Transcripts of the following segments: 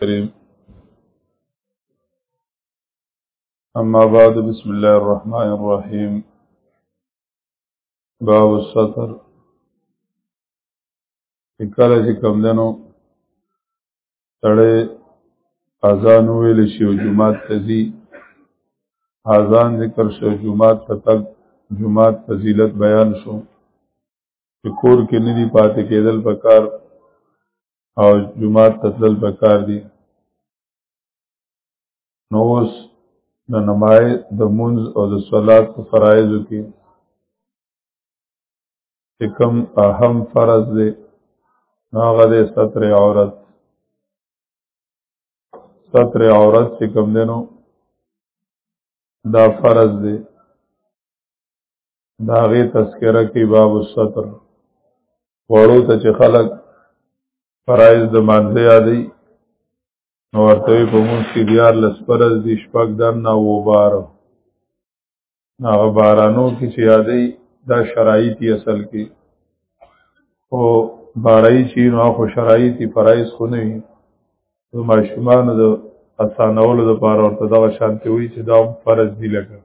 کریم اما بعد بسم الله الرحمن الرحیم باب الستر کله چې کم دنو سړی اذان ویل شي او جمعات ته ځي اذان ذکر شو جمعات ته تک جمعات فضیلت بیان شو چې کور کې ندي پاتې کېدل پکار او جمعات تتلل پکار دي نو اوس د نمای د منز او د صلات په فرایضو کې کوم اهم فرض دی هغه د ستر عورت ستر عورت چې کوم دینو دا فرض دی دا غي تذکرہ کې باب الستر وړو ته چې خلق فرایز د مانځه یادې نو ورته په موږ کې دیار لسپرز دي شپږ دن نه و بار هغه بارانو کې چې یادې دا شرایط یې اصل کې او بارای چې نو خو شرایط فرایز خو نه وي د ماشومان د اسانولو لپاره ورته دا شانتي وي چې دا فرض دي لګا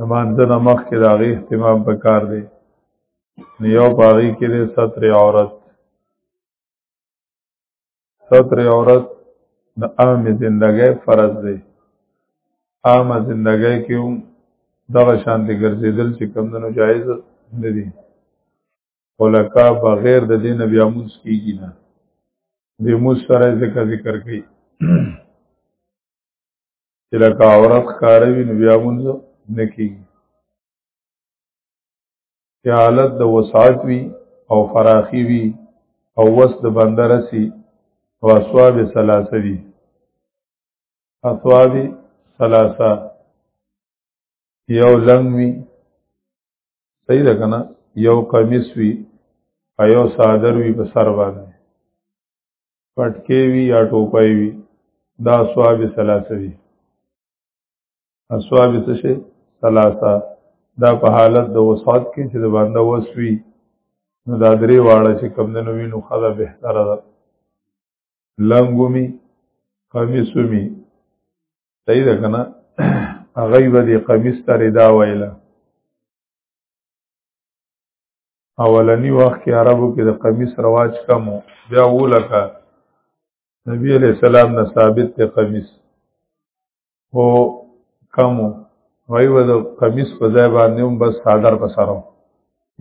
نمانځه نه مخکې د هغې اهتمام په کار دی نو یو په هغې کې دی ستر عورت ستر عورت د عام زندګۍ فرض دی عام زندګۍ کې هم دغه شان دی ګرځېدل چې کمدنو جایز نه دي خو لکه بغیر د دې نه بیا مونځ کېږي نه د مونځ سره ځکه ذکر کوي چې لکه عورت کاروي نو بیا مونږ نه کیږي چې حالت د وسعت وي او فراخي وي او وس د بندر سي او اسواب ثلاثه وي اسواب ثلاثه یو لنګ وي صحیح ده کنه یو قمیص وي او یو صادر وي په سر باندې پټکی وي یا ټوپای وي دا اصحاب ثلاثه دي اصحاب څه شي ثلاثه دا په حالت د وسعت کې چې د باندې وسوي نو دا درې واړه چې کم دنو وینو خدا بهتره ده لنګومي قمیصومي صحیح ده کنه هغه به دې قمیص ته ردا ویله اولنی وخت کې عربو کې د قمیص رواج کم و بیا ولکه نبی علیہ السلام نه ثابت ته قمیص هو کم و وای و د قمیص په ځای باندې هم بس صادر په سره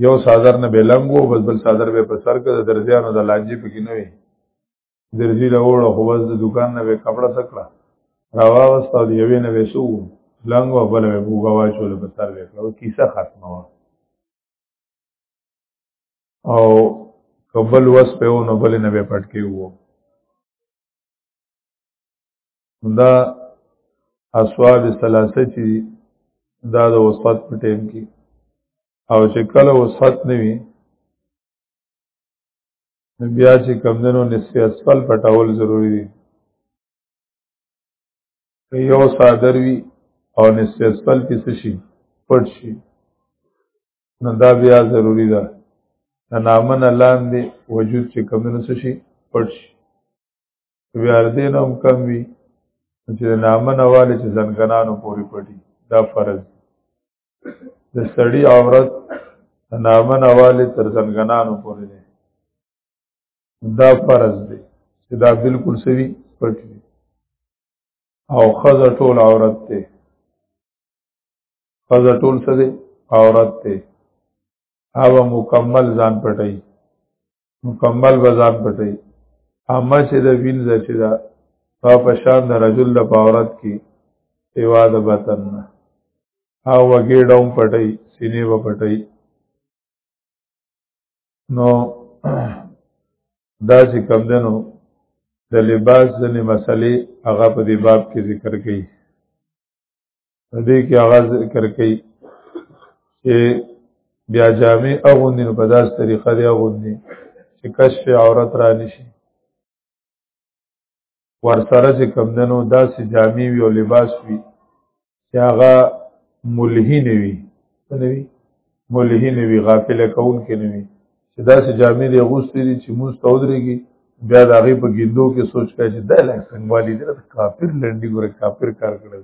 یو صادر نه بلنګ وو بس بل صادر به په سر کې د درځیانو د لانجې پکې نه وي درځي له وړو خو بس د دکان نه به کپڑا سکړه راواست او یوې نه وسو لنګ او بل به بوغوا چول په سر وکړو کیسه ختمه وه او کبل وس په نو بل نه به پټ کې وو دا اسواب ثلاثه چې دا د وسط په ټیم کې او چې کله وسط نه وي بیا چې کمدنو نصف اسفل پټول ضروری دي یو صادر وی او نصف اسفل کې څه شي پټ شي نو دا بیا ضروری ده د نامن لاندې وجود چې کمونه څه شي پټ شي بیا دې نو کم وی چې نامن والے چې زنګنانو پوری پټي دا فرض د سړی عورت نامن والے تر زنګنانو پوری دی دا فرض دی چې دا بالکل سوي پټ دی او خزه ټول عورت ته خزه ټول څه دی عورت ته هغه مکمل ځان پټي مکمل بزان پټي اما چې د وین ځچې دا په پشان د رجل د عورت کې سیوا د بطن نه او وګیډوم پټي سینې و پټي نو دا چې کم دنو د لباس ځنې مسلې هغه په دې باب کې ذکر کړي په دې کې هغه ذکر کړي چې بیا جامع اغوندي نو په داس طریقه دی اغوندي چې کشف عورت را نشي ورسره چې کمدنو داسې جامې وي او لباس وي چې هغه ملهي نه وي څه نه وي ملهي نه وي غافله کوونکې نه وي چې داسې جامې دې اغوستې دي چې مونځ ته ودرېږي بیا د هغې په ګیندو کې سوچ کوي چې دا لږ څنګهوالي دی د کافر لنډي ګوره کافر کار کړی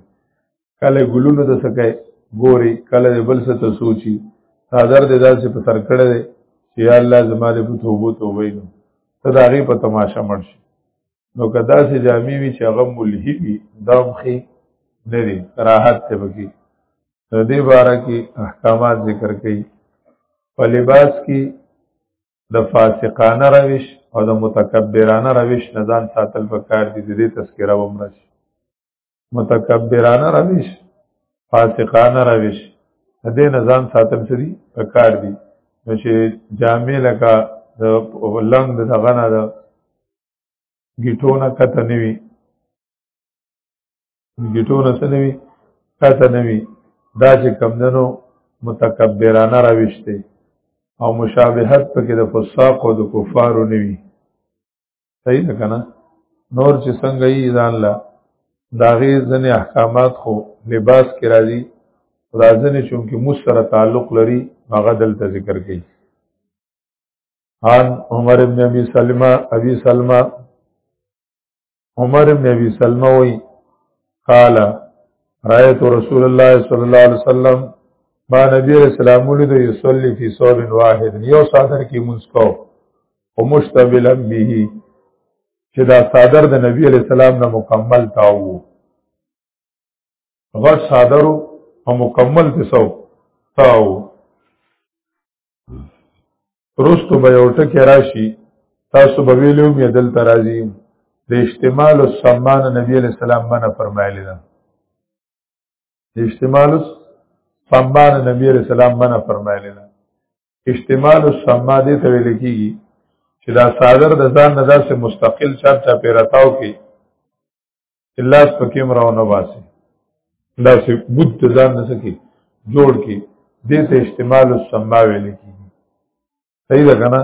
کله ګلونو د سکه ګوري کله بل څه ته سوچي حاضر دې داسې په سر کړه دی چې یا الله زما دې په توبو توبه نو ته دا غي په تماشا مړ شي نو کدا سي جامي وي چې هغه ملهي وي دام خي نه دي راحت ته بکی دې باره کې احکامات ذکر کړي په لباس کې د فاسقانه روش او د متکبرانه روش نه ځان ساتل پکار دي دې تذکرہ ومرش متکبرانه روش فاسقانه روش دې نظام ساتل سری پکار دي نو چې جامع لکه د لنګ د غنا د ګټونه کته نیوي ګټونه سنوي کته نیوي دا چې کمندنو متکبرانه راويشته او مشابهت پکې د فساق او د کفارو نیوي صحیح ده کنه نور چې څنګه یې ځان لا داغه ځنې احکامات خو لباس کې راځي راځنې چونکی مو سره تعلق لري هغه دلته ذکر کړي عن عمر ابن ابي سلمہ ابي سلمہ عمر ابن ابي سلمہ وی قال رايت رسول الله صلى الله عليه وسلم ما نبی رسول الله ولید یصلی فی صوب واحد یو صادر کی منسکو او مشتبلا به چې دا صادر د نبی علی السلام نه مکمل تاو غټ صادرو او مکمل تسو تاو رستو به یو ټکی راشي تاسو به ویلو مې دل ترازی د استعمال السمان نبی علیہ السلام منه فرمایلی ده د استعمال السمان نبی علیہ السلام منه فرمایلی ده استعمال السما دې ته ویل کیږي چې دا صادر د ځان نه داسې مستقل چار چا پیرتاو کې الله سپکیم راونه باسي دا سه بود ځان نه سکی جوړ کې دې ته استعمال السما ویل کیږي صحیح ده کنه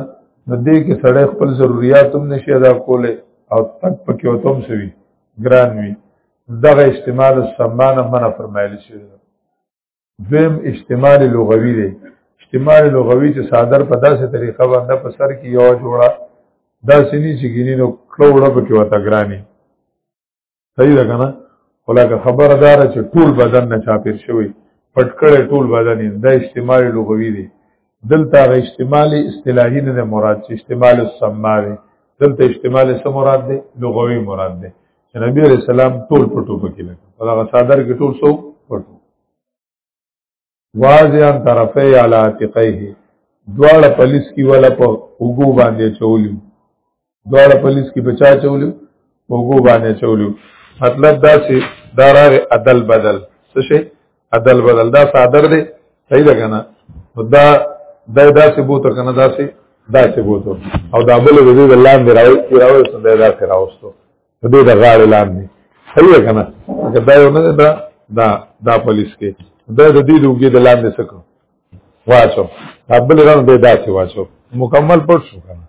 نو دې کې سړی خپل ضرورت هم نشي ادا کوله او تک پکې وتم سوي ګران وي دغه استعمال السما نه منع فرمایلی شوی دویم احتمال لغوي دی احتمال لغوي چې صادر په داسې طریقه باندې په سر کې یو جوړه داسې نه چې ګینې نو کلو وړه پکې وته ګرانی صحیح ده کنه ولکه خبردار چې ټول بدن نه چاپیر شوی پټکړې ټول بدن دا احتمال لغوي دی دلته غ استعمالي اصطلاحي نه مراد چې استعمال السما دی دلته استعمال سم مراد دی لغوي مراد دی چې نبی عليه السلام ټول پټو پکې لګ په هغه صادر کې ټول سو پټو واضحان طرفه علا عتقیه دواړه پولیس کی ولا په وګو باندې چولیو دواړه پولیس کې بچا چولیو وګو باندې چولیو مطلب دا چې دا راغی عدل بدل څه شي عدل بدل دا صادر دی صحیح ده کنه دا دا داسې بوته کنه داسې داسې بوته او دا بل د دې لاندې راوي راوي څنګه دا داسې راوستو د دې د غاړې لاندې صحیح ده کنه که دا یو نه دا دا دا پولیس کې دا د دې دوګې د لاندې سکو واچو دا بل رنګ به داسې واچو مکمل پټ شو کنه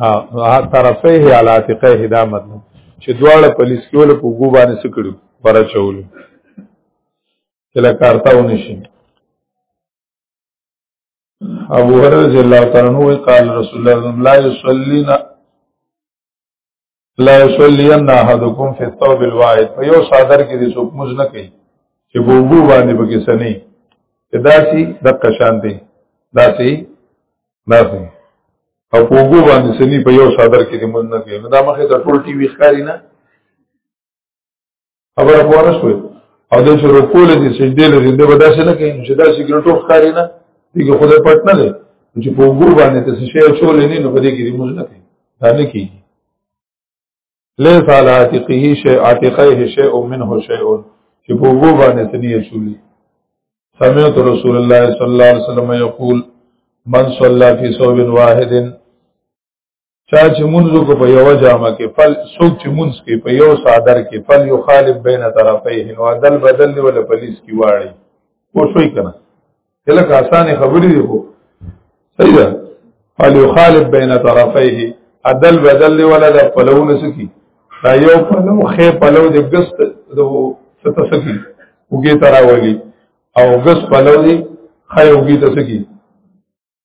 ها طرفه علی عتقه دا مطلب چې دواړه پولیس کول په ګو باندې سکړو پر چول کله کارتا ونشي ابو هرره رضی الله تعالی عنہ قال رسول الله لا يصلينا لا يصلين احدكم في الثوب الواحد په یو صادر کې دې څوک موز نه کوي چې بوبو باندې بګې سني داسي د قشان دي داسي داسي او بوبو باندې سني په یو صادر کې دې موز نه کوي نو دا مخه ته ټول ټي وي ښکاری نه خبر پوره شوې او د چې رکوع لدی سجده لدی د ودا څه نه کوي چې دا سیګریټو ښکاری نه دغه خدای پټ نه دی چې په وګور باندې ته شی چول نه نو بده کې موږ نه کوي دا نه کوي ليس على عاتقه شيء عاتقه شيء منه شيء چې په وګور باندې ته نه چولي سمعت رسول الله صلی الله علیه وسلم یقول من صلى في ثوب واحد چا چې مونږ کو په یو جامه کې فل سوق چې مونږ کې په یو صادر کې فل یو خالف بین طرفین او عدل بدل ول پولیس کی واړي پو شوي کنه کله که اسانه خبرې دی کو صحیح ده فل یو خالف بین طرفین عدل بدل ول د پلوونه سکی دا یو پلو خې پلو د ګست د ست سکی وګي تراولي او ګس پلو دی خې وګي تسکی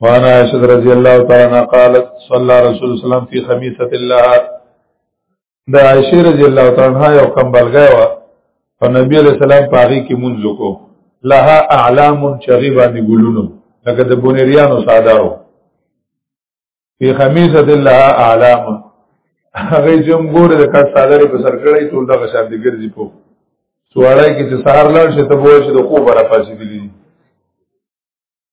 وعن عائشة رضي الله تعالى عنها قالت صلى رسول الله صلى الله عليه وسلم في خميسة الله دا عائشة رضي الله تعالى عنها یو کم بلګای و او نبی علیہ السلام پاغي کې مونږ کو لها اعلام چغي باندې ګلونو لکه د بونریانو سادارو فی خمیسه الله اعلام هغه جم ګور د کټ سادارې په سر کړی ټول دغه شان دي ګرځي په سوړای کې چې سهار لاړ شي ته بوې شي د کو برا پاسې دي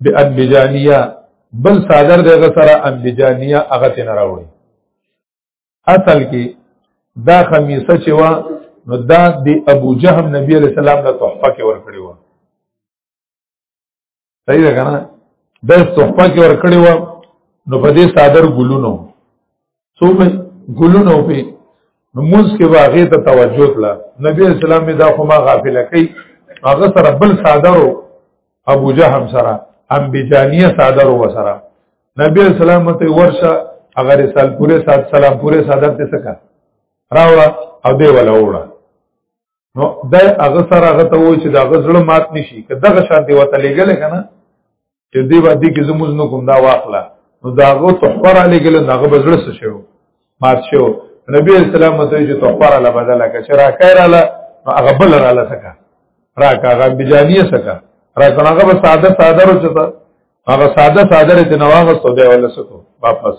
به انبجانیه بل صادر دغه سره انبجانیه هغه تن راوړي اصل کې دا خمیسه چې وا نو دا د ابو جهم نبی علیہ السلام له تحفه کې ورکړی و صحیح ده کنه د تحفه کې ورکړی و نو په دې صادر ګلونو سو به ګلونه او په موږ کې واغې ته توجه کړه نبی اسلام می دا خو ما غافل کړي هغه سره بل صادرو ابو جهم سره امبجانیه صادرو وسره نبی اسلام ته ورشه هغه رسال پوره سات سلام پوره صادر ته سکا راوړه او دی ولا وړه نو دا هغه سره هغه ته وای چې دا غزړه مات نشي که دغه شان دی وته لګل کنه چې دی باندې کې زموږ نو کوم دا واخله نو دا غو تخبر علی ګل نه غو بزړه څه شو مات شو نبی اسلام ته چې تخبر علی بدل کا چې را کړه علی هغه بل را علی سکا را کا هغه بجانیه سکا را کنه هغه به ساده ساده رو چتا هغه ساده ساده ته نواغه سو دی ولا سکو واپس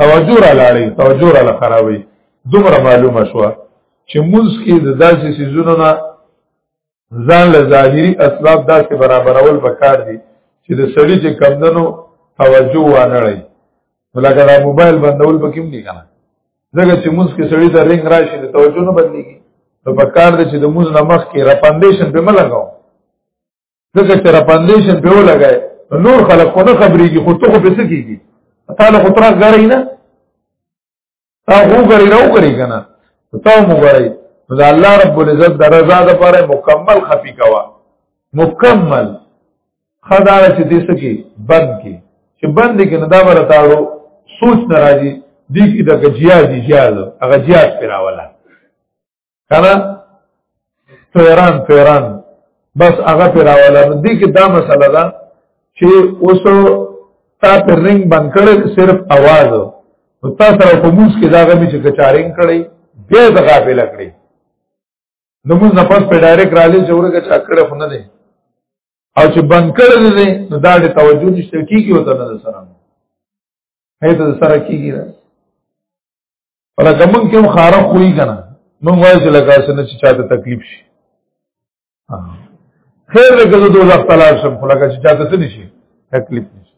توجه را لاړې توجه را خرابې دومره معلومه شو چې موږ کې د داسې سيزونو نه ځان له ظاهري اسباب داسې برابرول پکار دي چې د سړي چې کمندنو توجه وانه لري لکه دا موبایل بندول پکې نه کنه ځکه چې موږ کې سړي ته رنگ راشي د توجه نه بدلېږي نو پکار دي چې د موږ نمخ کې رپندیشن په ملګاو دغه چې را پاندیشن په ولګای نور خلک خو نه خبرېږي خو ته خو پېسې کیږي تعالی خو تر غړی نه تا خو غړی نه وګړي کنه ته مو غړی دا الله رب العزت د رضا لپاره مکمل خفي کوا مکمل خدای چې دې سکی بند کی چې بند کې نه دا ورتاړو سوچ ناراضي دي کې د جیاز جیاز هغه جیاز پیراولا کنه پیران پیران بس هغه پیراواله دي کې دا مسله ده چې اوس تا پر رنګ بند کړل صرف आवाज او تا سره په موس کې دا غمي چې کچارینګ کړی به د غافل کړی د موږ نه پس په ډایرک رالي چې ورګه چا کړه خو نه دی او چې بند کړل دي نو دا د توجه نشته کیږي وته نه سره هیته سره کیږي ولکه مونږ کوم خاره خوې کنه مونږ وایو چې لکه څنګه چې چاته تکلیف شي خیر دې کله دوه ځله تلار شم خو لکه چې چاته څه نشي تکلیف نشي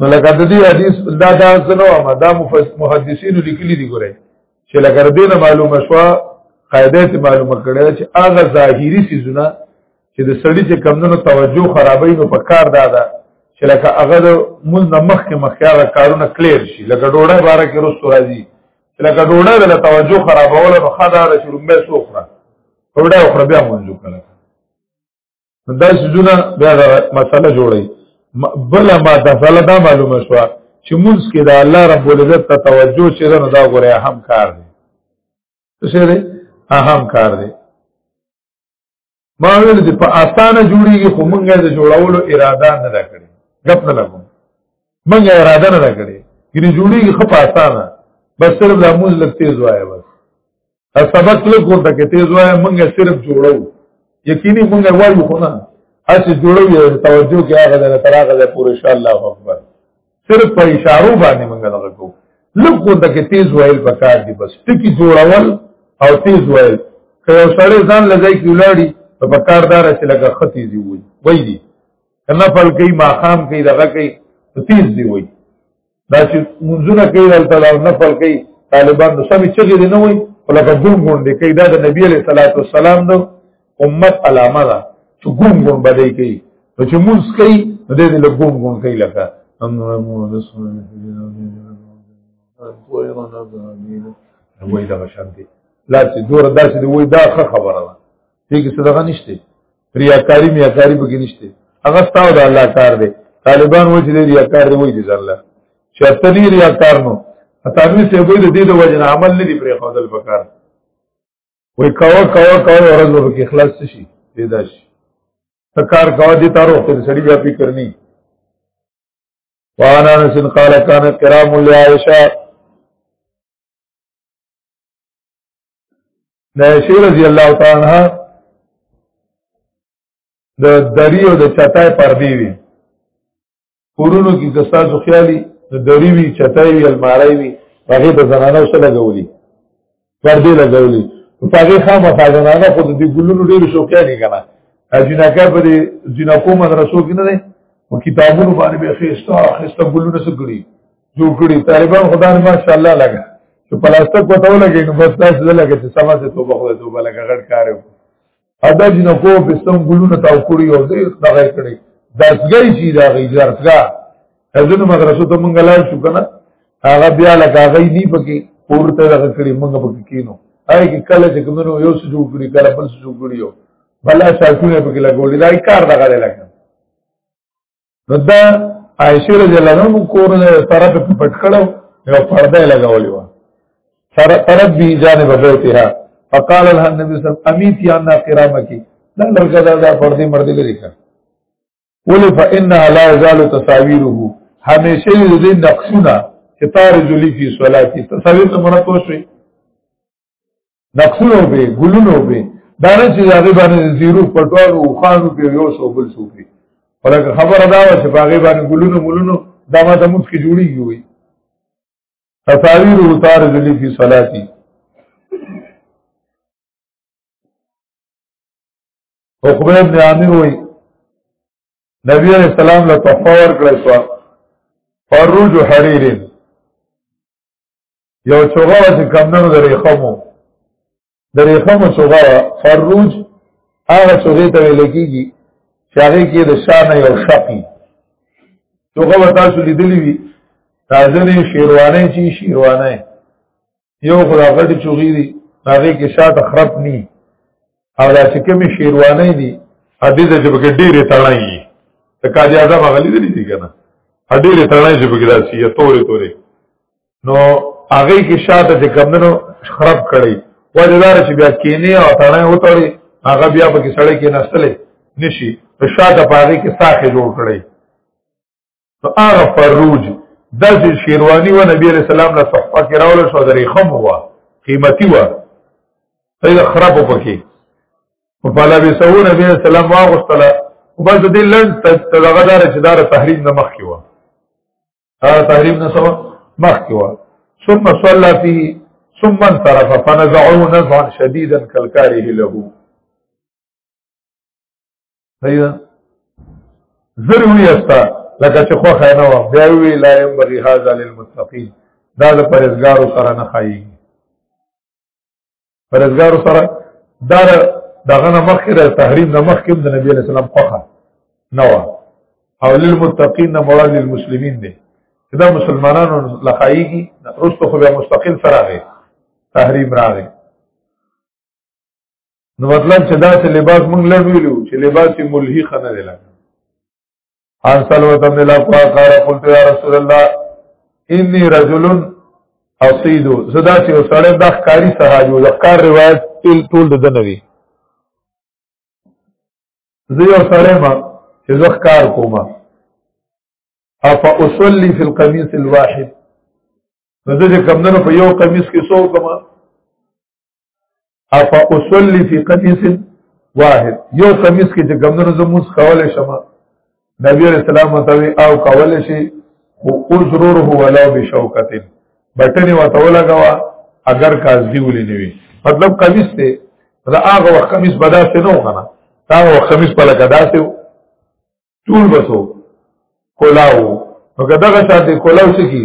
نو لکه د دې حدیث دا دا سنو ما دا محدثین لیکلي دي ګوره چې لکه دې نه معلومه شو قاعده ته معلومه کړې چې هغه ظاهري سيزونه چې د سړي چې کمونو توجه خرابې نو په کار دا ده چې لکه هغه د مون نه مخکې مخکې هغه کارونه کلیر شي لکه ډوړې باره کې رسو راځي لکه ډوړې د توجه خرابول نو خدا د شرومبه سوخره ډوړې او خرابې مونږ کړه دا سجونه بیا مسله جوړي بل ما دا مسله دا معلومه شو چې مونږ کې دا الله رب العزت ته توجه چې دا نو دا غره اهم کار دی څه دی اهم کار دی ما ویل چې په اسانه جوړیږي خو مونږ یې د جوړولو اراده نه ده کړې غپ نه لګو مونږ یې اراده نه ده کړې ګری جوړیږي خو په اسانه بس صرف د موز لږ تیز وایي بس ا سبق لږ ورته کې تیز وایي مونږ صرف جوړو یقیني مونږ وایو خو نه اسی جوړو یې توجه کې هغه د تراغه د پوره ان شاء الله اکبر صرف په اشارو باندې موږ دغه کو لکه د کې تیز وایل پکار دی بس ټکی جوړول او تیز وایل که یو سړی ځان لګای کی ولاړی په پکار دار چې لګه ختی دی وای وای دی کنه فل کوي ماقام کوي دغه کوي تیز دی وای دا چې منځونه کوي دلته دا نفل کوي طالبان نو سمې چغې دی نه وای ولکه ګون ګون دی کوي دا د نبی علیہ الصلوۃ والسلام دو امت علامه ده چې ګون ګون بدای کوي نو چې مونږ کوي نو دې له ګون ګون کوي لکه وای دا شانتي لا چې دور داسې دی وای دا ښه خبره ده چې کې صدقه نشته ریاکاری میاکاری به کې نشته هغه ستاسو د الله کار دی طالبان وایي چې ریاکار دی وایي دي ځله چې اتنی ریاکار نو اتاوی سه وایي د دې د وجه عمل نه دی پرې خدل پکار وای کاوه کاوه کاوه ورځ به کې خلاص شي پیدا شي تکار کاوه دي تارو خپل سړي بیا پی کرنی وانا انس قال كان کرام لعائشه نعیشه رضی الله تعالی عنها د دری او د چتای پر دی وی کورونو کې که تاسو خیالي نو دری وی چتای وی الماری وی هغه د زنانه سره لګولي پردې لګولي په هغه خامہ فاجنانه خو د ګلونو ډیر شوقیان دي کنه اجناکه په دې جنکو مدرسو کې نه دي او کتابونو باندې به خيستا خيستا ګلونه سګړي جوړ کړی طالبان خدای نه ماشاء الله لګا چې پلاستیک وته ولګي نو بس تاسو لګا چې سما سه توبه خو توبه لګا غړ کارو ادا جن کو په سم ګلونه تا وکړي او دې دغه کړي درسګي شي دا غي درسګا اذن مدرسو ته مونږ لاړ شو کنه هغه بیا لکه غي دی پکې پورته دغه کړي مونږ پکې کینو هاي کې کله چې کومو یو څه جوړ کړی کله بل څه جوړ کړی یو بل شاکونه پکې لګولې دا کار دغه لکه نو دا عائشه رضی الله عنها کور نه طرف په پټ کړو یو پرده لګولې و سر طرف بي جانب بيتها فقال لها النبي صلى الله عليه وسلم اميت يا نا قرامك دا لرګه دا دا پردي مرد لري کا ولي فانها لا يزال تصاويره هميشه دې نقشونه چې تارج لي في صلاتي تصاوير ته مراد وشي نقصونو به ګلونو به دا نه چې هغه باندې زیرو پټوال او خانو په یو سو بل سو په ولکه خبره دا و چې هغه باندې ګلونو مولونو دا ما ته موږ کې جوړیږي وي تصاویر او تار ذلی فی صلاتی عقبه ابن عامر وای نبی علیہ السلام له تفاور کړی سو فروج حریر یو چوغه و چې کمدنو د ریخمو د ریخمو چوغه فروج هغه چوغې ته ویل کېږي چې هغې کې د شا نه یو شقي چوغه به تاسو لیدلی وي راځنې شیروانۍ چې شیروانۍ یو خو د غټې چوغې دي هغې کې شا ته خرپ نی او دا چې کومې شیروانۍ دي هدې ته چې پکې ډېرې تړی وي د قاضي اعظم هغه لیدلی دي که نه ډېرې تړی چې پکې داسې یا تورې تورې نو هغه کې شاته چې کمندنو خراب کړي وجدار چې بیا کینه او تړه وټړي هغه بیا په کې سړی کې نسلې نشي په شاته پاره کې ساخه جوړ کړي نو هغه فروج داسې شیروانی و نبی علیہ السلام له صحفه کې راول شو درې خم هوا قیمتي و پیدا خراب پکې په پالا به سو نبی علیہ السلام واغستله وبس دې لن تدغدار چې دار تحریم نه مخ کې و دا تحریم نه سوا مخ کې و ثم صلى فيه ثم انصرف فنزعوه نزعا شديدا كالكاره له صحیح ضروري استا لکه چې خو خانه و بیا وی لا ينبغي هذا للمتقين دا د پرهیزګارو سره نه خایي پرزګار سره دا دغه نه مخکې د تحریم نه مخکې د نبی علی السلام خوخه نه و او للمتقین نه مراد للمسلمین دی دا مسلمانانو لخایږي رستو خو بیا مستقل سره غي تحریم راغی نو مطلب چې دا چې لباس مونږ لړ ویلو چې لباس ملهی خنه دی لګ ان سلوت بن الاقوا قال قلت يا رسول الله اني رجل اصيد زدا چې وسړی د ښکاری صحابي او د ښکار روایت ټول ټول د نبی زه یو سړی ما چې زه ښکار کوم افا اصلي في القميص الواحد نو زه چې کمندونو په یو قمیص کې سو کوم افا اصلي فی قمیص واحد یو قمیص کې چې ګمنو زموس کولای شم نبی علیہ السلام متوي او کولای شي خو عذرور هو ولا بشوکتن بټنی وته ولګوا اگر کازدی ولې نه وي مطلب قمیص ته دا هغه وخت قمیص بداسه نه وغنه دا هغه وخت قمیص په لګا داسه ټول بسو کولاو نو کداغه شاته کولاو سکی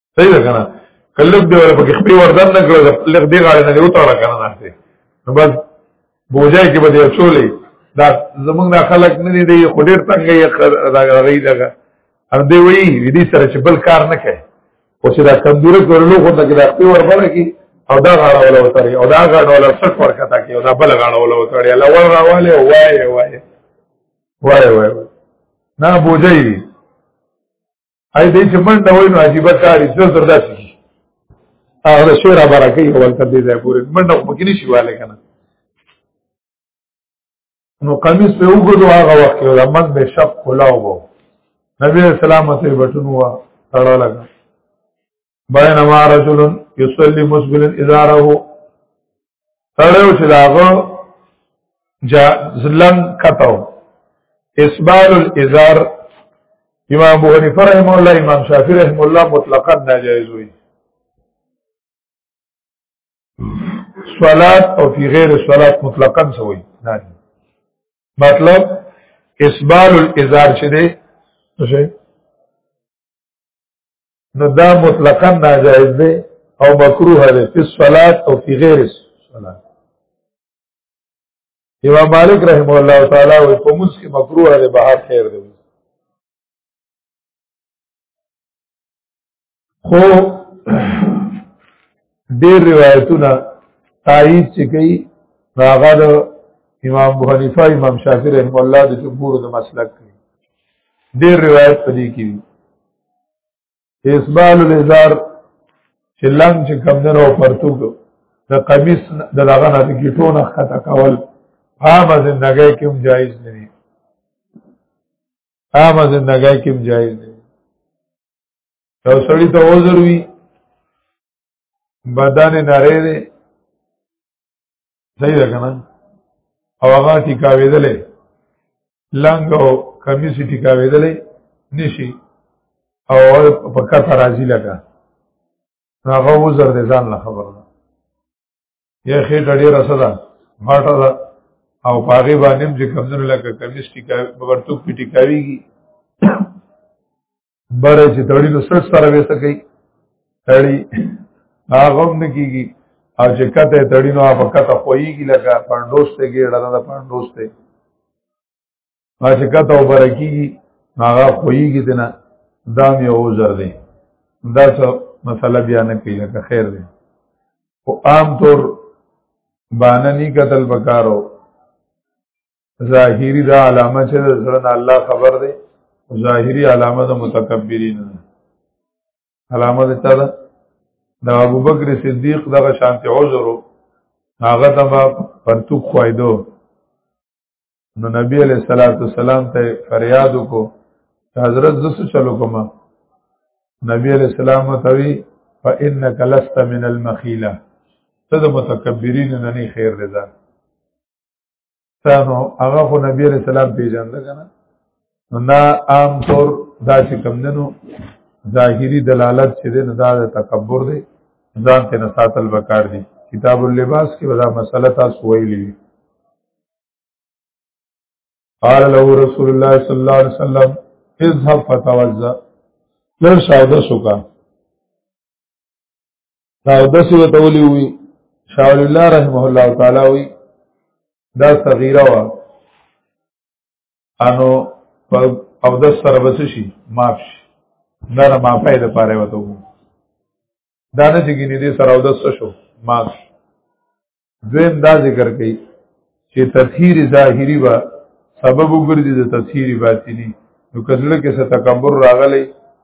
صحیح ده کنه کله دې ور په خپل وردان نه کړو لږ دې غاړه نه وتاړه کنه ناشته نو بس بوجای کې به دې چولې دا زمونږ د خلک نه دي دې خډیر تنګ یې دا غي دا ان دې وی دې سره چې بل کار نه کوي او چې دا تندوره کولو خو دا کې دا خپل ور باندې کې او دا غاړه ولا وتاړي او دا غاړه ولا څک ورکتا کې او دا بل غاړه ولا وتاړي الله ور راواله وای وای وای وای نه بوجای اې دې چې منډه وای نو عجیب کاری زر زر داسې کی هغه شعر عبارت کوي اول تر دې ځای پورې منډه خو کې نشي والے کنه نو قمیص په وګړو هغه وخت کې د من به شپ کولاو وو نبی اسلام ته بټنو وا تړا لگا بینما رجل یصلی مسبل ازاره تړو چې داغه جا زلن کتاو اسبال الازار امام ابو حنیفه رحم الله امام شافعی رحم الله مطلقاً ناجایز وي صلات او فی غیر صلات مطلقاً سوی نه مطلب اسبال الازار چې دی څه نو دا مطلقا ناجائز دی او مکروه دی په صلات او په غیر صلات امام مالک رحم الله تعالی وی په موږ کې مکروه دی بهر خیر دی خو ډېر روایتونه تایید چې کوي هغه د امام ابو حنیفه امام شافعی رحم الله د جمهور د مسلک دی ډېر روایت پدې کې دي اسبال الازار چې لنګ چې کمندرو پرتوګ د قمیص د لغه نه د کیټونه خطا کول عامه زندګۍ کې هم جایز نه دي عامه زندګۍ کې هم جایز نه یو سړی ته عذر وي بدن نری دی صحیح ده کنه او هغه ټیکاوېدلې لنګ او کمیس ټیکاوېدلې نشي او په کته راځي لګا هغه وزر دې ځان نه خبر ده یا خېټه ډېره سره غاټه ده او پاغي باندې چې کمزور لکه کمیس ټیکاوي په ورتوک ټیکاويږي بره چې تړي نو سر سره وې سکی تړي هغه هم نه کیږي او چې کته تړي نو هغه کته خوېږي لکه پندوسته کې ډنه ده پندوسته ما چې کته وبرکیږي هغه خوېږي دنه دا مې اوزر دی دا څه مسله بیا نه کوي لکه خیر دی او عام طور باندې قتل بکارو ظاهری دا علامه چې د زړه نه الله خبر دی ظاهری علامه د متکبرین ده علامه د چا ده د ابوبکر صدیق دغه شانتی عذر هغه ته پرتوک خوایدو نو نبی علیہ الصلوۃ والسلام ته فریاد وکړو حضرت زسو چلو کوما نبی علیہ السلام ته وی فانک لست من المخیله ته د متکبرین نه نه خیر رضا نو هغه خو نبی علیہ السلام پیژاند کنه نو نا عام طور دا چې کم دنو ظاهری دلالت چې ده نه دا د تکبر دی ځان ته نه ساتل وکړ دي کتاب اللباس کې ودا مسله تاسو ویلې قال له رسول الله صلی الله علیه وسلم اذهب فتوزا لر شاوده شوکا دا دسی وته ولي وي شاول الله رحمه الله تعالی وي دا صغیره وا انو او د سره بس شي معاف شي دا نه معافه ده پاره وته دا نه چې ګینې دې سره او د شو معاف شي دویم دا ذکر کوي چې تطهیر ظاهری با سبب وګرځي د تطهیر باطنی نو کزړه کې څه تکبر راغلی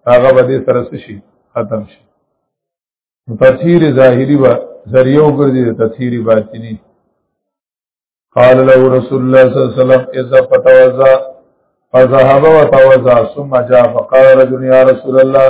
هغه به دې سره شي ختم شي نو تطهیر ظاهری با ذریعہ وګرځي د تطهیر باطنی قال له رسول الله صلی الله علیه وسلم اذا فتوزا فذهب وتوزا ثم جاء فقال رجل يا رسول الله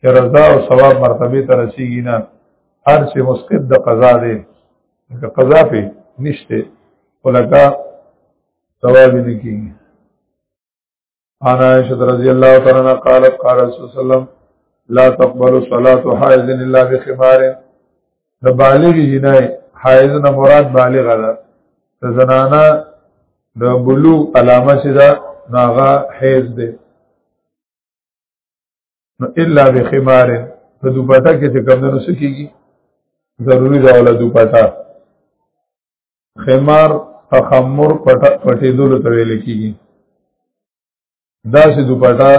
چې رضا او ثواب مرتبه ته رسیږي نه هر څه مسقط د قضا دی که قضا په نشته ولکه ثواب نه کیږي انا عائشہ رضی الله تعالی عنها قالت قال رسول الله صلی الله علیه وسلم لا تقبل صلاه حائض الا بخمار د بالغ جنای حائض نه مراد بالغ ده د زنانا د بلوغ علامه چې دا ناغه حیض ده نو الا بخمار په دوپټه کې چې کم نه سکیږي ضروری دا ولا دوپټه خمار تخمر پټه پټې دلو ته ویل کیږي دا سه دوپټه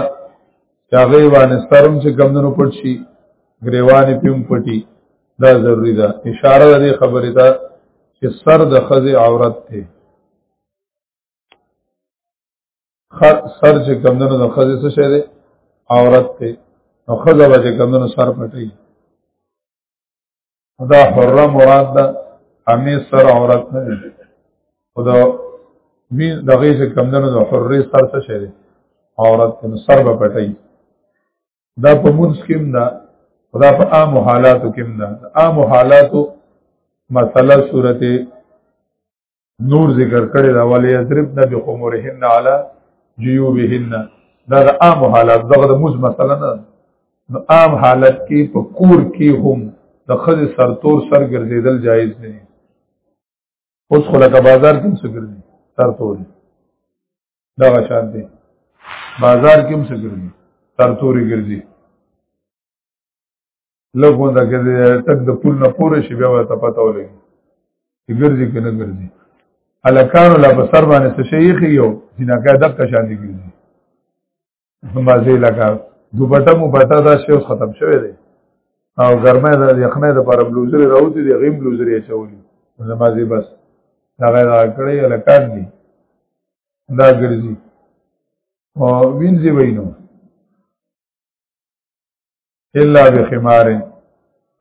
چاغې باندې سترم چې کم نه پټ شي غریوانې پم پټي دا ضروری ده اشاره دې خبرې ته چې سر د خزه عورت ته سر چې کمدنو د خزې څه شی دی عورت دی نو خزه به چې کمدنو سر پټي دا حره مراد ده همې سر عورت نه دی خو د مین دغې چې کمدنو د حرې سر څه شی دی عورت دی نو سر به پټي دا په مونږ کې هم ده خدا په عام حالاتو کې هم ده عام حالاتو مسله صورت نور ذکر کړی دا ولی یضربن بخمرهن علی جیوبهن دا د عام حالات دغه د موز مثلا نه نو عام حالت کې په کور کې هم د خځې سرتور سر ګرځېدل جایز نه دي اوس خو لکه بازار کې څه ګرځي سرتور دغه شان دی بازار کې څه ګرځي سرتوري ګرځي لګو دا کې تک د پول نه پورې شي بیا ته پته ولګي چې ګرځي کې نه ګرځي الکانو لا په سر باندې څه شي خي یو جنکه دک شان دي ګرځي مازه لکه دوپټه مو پټه دا شی ختم شوی دی او ګرمه د یخنه د پر بلوزري راوتی دی غیم بلوزري چولی نمازي بس دا غیر کړی الکان دي دا ګرځي او وینځي وینو الا بخمار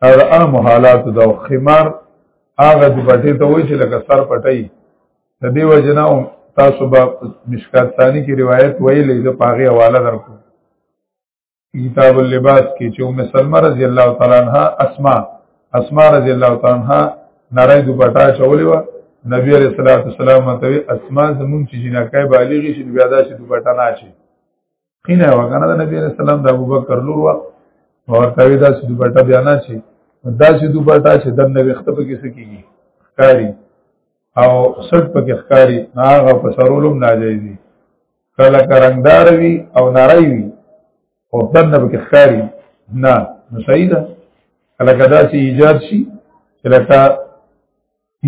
او هغه محالات دا خمار هغه د پټې ته وای چې لکه سر پټي د دې وجنا تاسو به مشکات ثانی کی روایت ویلې د پاغي حواله درکو کتاب اللباس کې چې ام سلمہ رضی الله تعالی عنها اسماء اسماء رضی الله تعالی عنها نړۍ د پټا چولې و نبی علیہ الصلوۃ والسلام ته اسماء زمون چې جنکای بالغ شي بیا دا چې د پټا نه شي کینه وکنه د نبی رسول الله د ابوبکر لور وا او کوي دا چې دوپټه بیا نه شي دا چې دوپټه چې د نبی خطب کې سکیږي ښکاری او سټ پکې ښکاری هغه په سرولم ناجایز دي کله کرنګدار وي او نارای وي او د نبی کې ښکاری نه نو صحیح ده کله کدا چې ایجاد شي چې لکه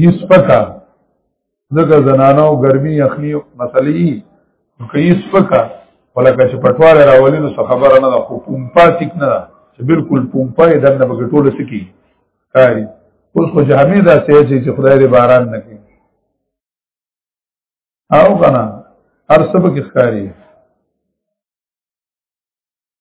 هیڅ پکا دغه زنانو ګرمي اخلي مسلې که هیڅ پکا ولکه چې پټواله راولي نو خبره نه ده خو پمپا ټیک نه ده چې بالکل پمپا یې دنه بګ ټوله سکی کاری اوس خو جامې دا سې چې خدای دې باران نه کوي او کنه هر څه به ښکاری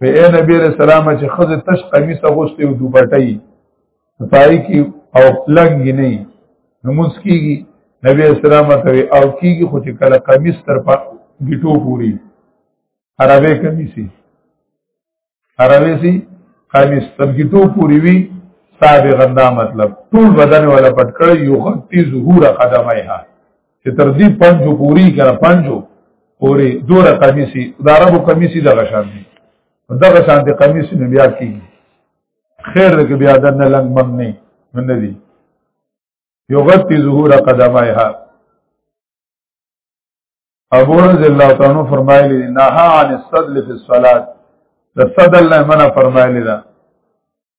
په اے نبی علیہ السلام چې خزه تش قمیص اغوستي او دوپټي پای کې او پلنګ نه نمونځ کیږي نبی اسلام ته او کیږي خو چې کله قمیص تر پا گیټو پوری عربه قمیصي عربه سي قمیص تر گیټو پوری وی صاحب غندا مطلب ټول بدن ولا پټ کړی یو غتی ظهور قدمه ها چې تر دې پنځو پوری کړه پنځو پوری دوه قمیصي دا عربو قمیصي دغه شان دي دغه شان دي قمیصي نه بیا کیږي خیر دې بیا د نه لنګ من نه من دي یو غتی ظهور قدمایها ابو رضی الله تعالی عنہ فرمایلی نها عن الصدل فی الصلاه د صدل نه منع فرمایلی دا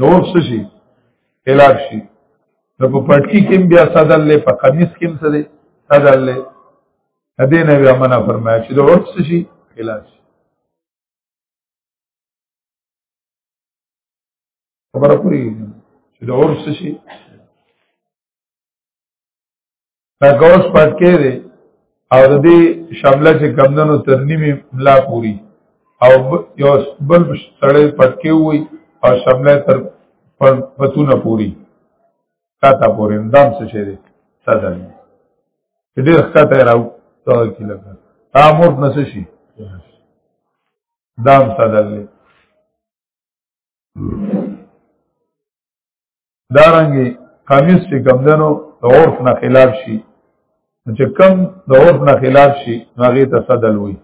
نو څه شي هلاک شي نو په پټکی کې بیا صدل له په قمیص کې څه دی صدل له دې نه بیا منع فرمایي چې د عرف څه شي هلاک شي خبره پوری چې د عرف څه شي تکوس پټ کې دی او د دې شامله چې کمندونو تر نیمه ملا پوری او یو بل سړی پټ کې وي او شامله تر پتونه پوری کاته پوری اندام څه شي دی صدر ډېر ښکته راو تا کې لګا تا مور نس شي دام صدر دی دارنګي قمیص چې کم دنو د عرف نه خلاف شي چې کم د عرف نه خلاف شي هغه ته صدل وي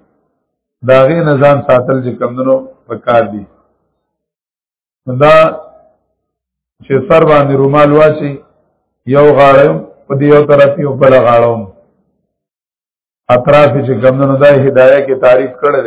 دا غي نزان ساتل چې کم دنو پکار دي دا چې سر باندې رومال واچي یو غاړم په دې یو طرف یو بل غاړم اطراف چې کم دنو دا هدايه کې تعریف کړل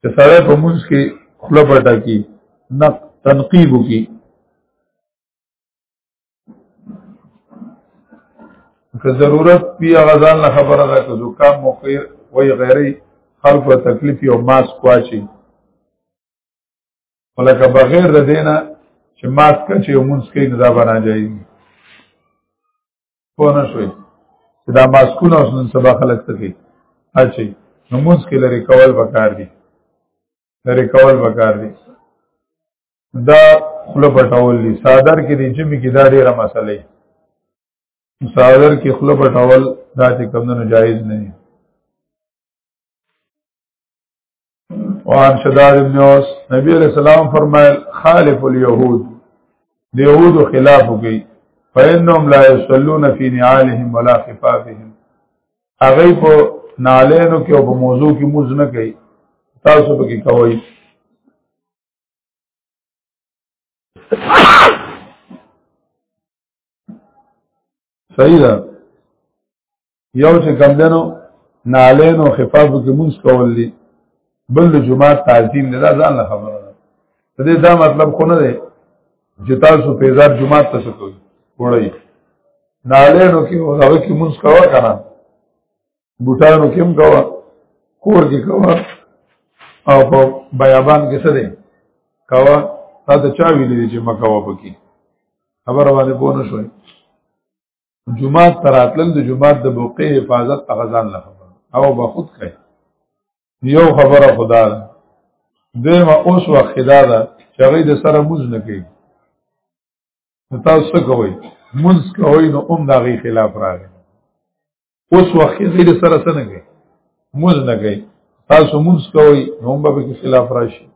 چې سړی په مونږ کې خپل پټا کی نق تنقیب کی که ضرورت پی غزان له خبره ده که زکام مو خیر وای غیري خلف تکلیف او ماس کواشي ولکه بغیر د دینه چې ماس کچې مونږ کې نه دا بنا جایي پوه نه شوي چې دا ماسکونه اوس نن سبا خلک څه کوي اچي نو موږ کې لري کول وکړ دي لري کول وکړ دي دا خله پټول دي صادر کې دي چې می کې دا ډیره مسلې صادر کې خله پټول دا چې کمونو جایز نه دي وان شداد ابن اوس نبی علیہ السلام فرمایل خالف اليهود د يهودو خلاف وکي فإنهم لا يصلون في نعالهم ولا خفافهم هغه په نالینو کې او په موضوع کې موز نه کوي تاسو به کې کوي صحیح ده یو چې کم دنو نالین او خفاف کې مونږ کول دي بل د جمعه تعظیم نه دا ځان له خبره ده په دې دا مطلب خو نه دی چې تاسو په ځار جمعه ته څه کوئ وړي نالین او کې هغه کې مونږ کوا کنه بوټانو کې هم کوا کور کې کوا او په بیابان کې څه دی کوا تا ته چا ویلې چې مکوا پکې خبره باندې پوه نه شوئ جمعه تراتل د جمعه د بوقې حفاظت اغزان نه خبر او به خود کوي یو خبره خدا ده دیمه اوس وخت دا ده چې هغه د سره موز نه کوي تاسو څه کوئ موز کوئ نو هم دا غي خلاف راغی اوس وخت یې د سره سره نه کوي موز نه کوي تاسو موز کوئ نو هم به خلاف راشي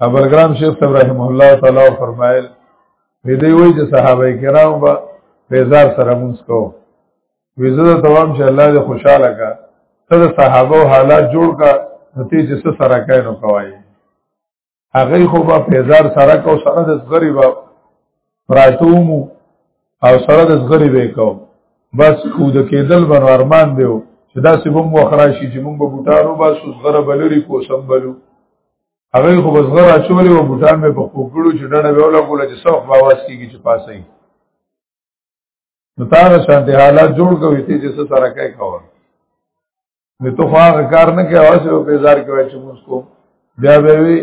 ابرګرام شیخ صاحب رحم الله تعالی فرمایل وی دی وی چې صحابه کرام با بیزار سره مونږ کو وی زه توام چې الله دې خوشاله کا ته صحابه او حالات جوړ کا نتیجه سره سره کینو کوي هغه خو با بیزار سره کو سره د غریب پراتوم او سره د غریب کو بس خو د کېدل بر ارمان دیو چې دا سبم وخراشي چې مونږ بوټانو باسو غره بلری کو سمبلو هغه خو بسغه راچولې او بوټان به په کوکړو چې ډډه به ولا کوله چې صف باواز کیږي چې پاسې نو تاغه شانته حالات جوړ کوي چې څه سره کوي کاوه نو ته هغه کار نه کوي اوسه په بازار کې وای چې موږ کو بیا به وي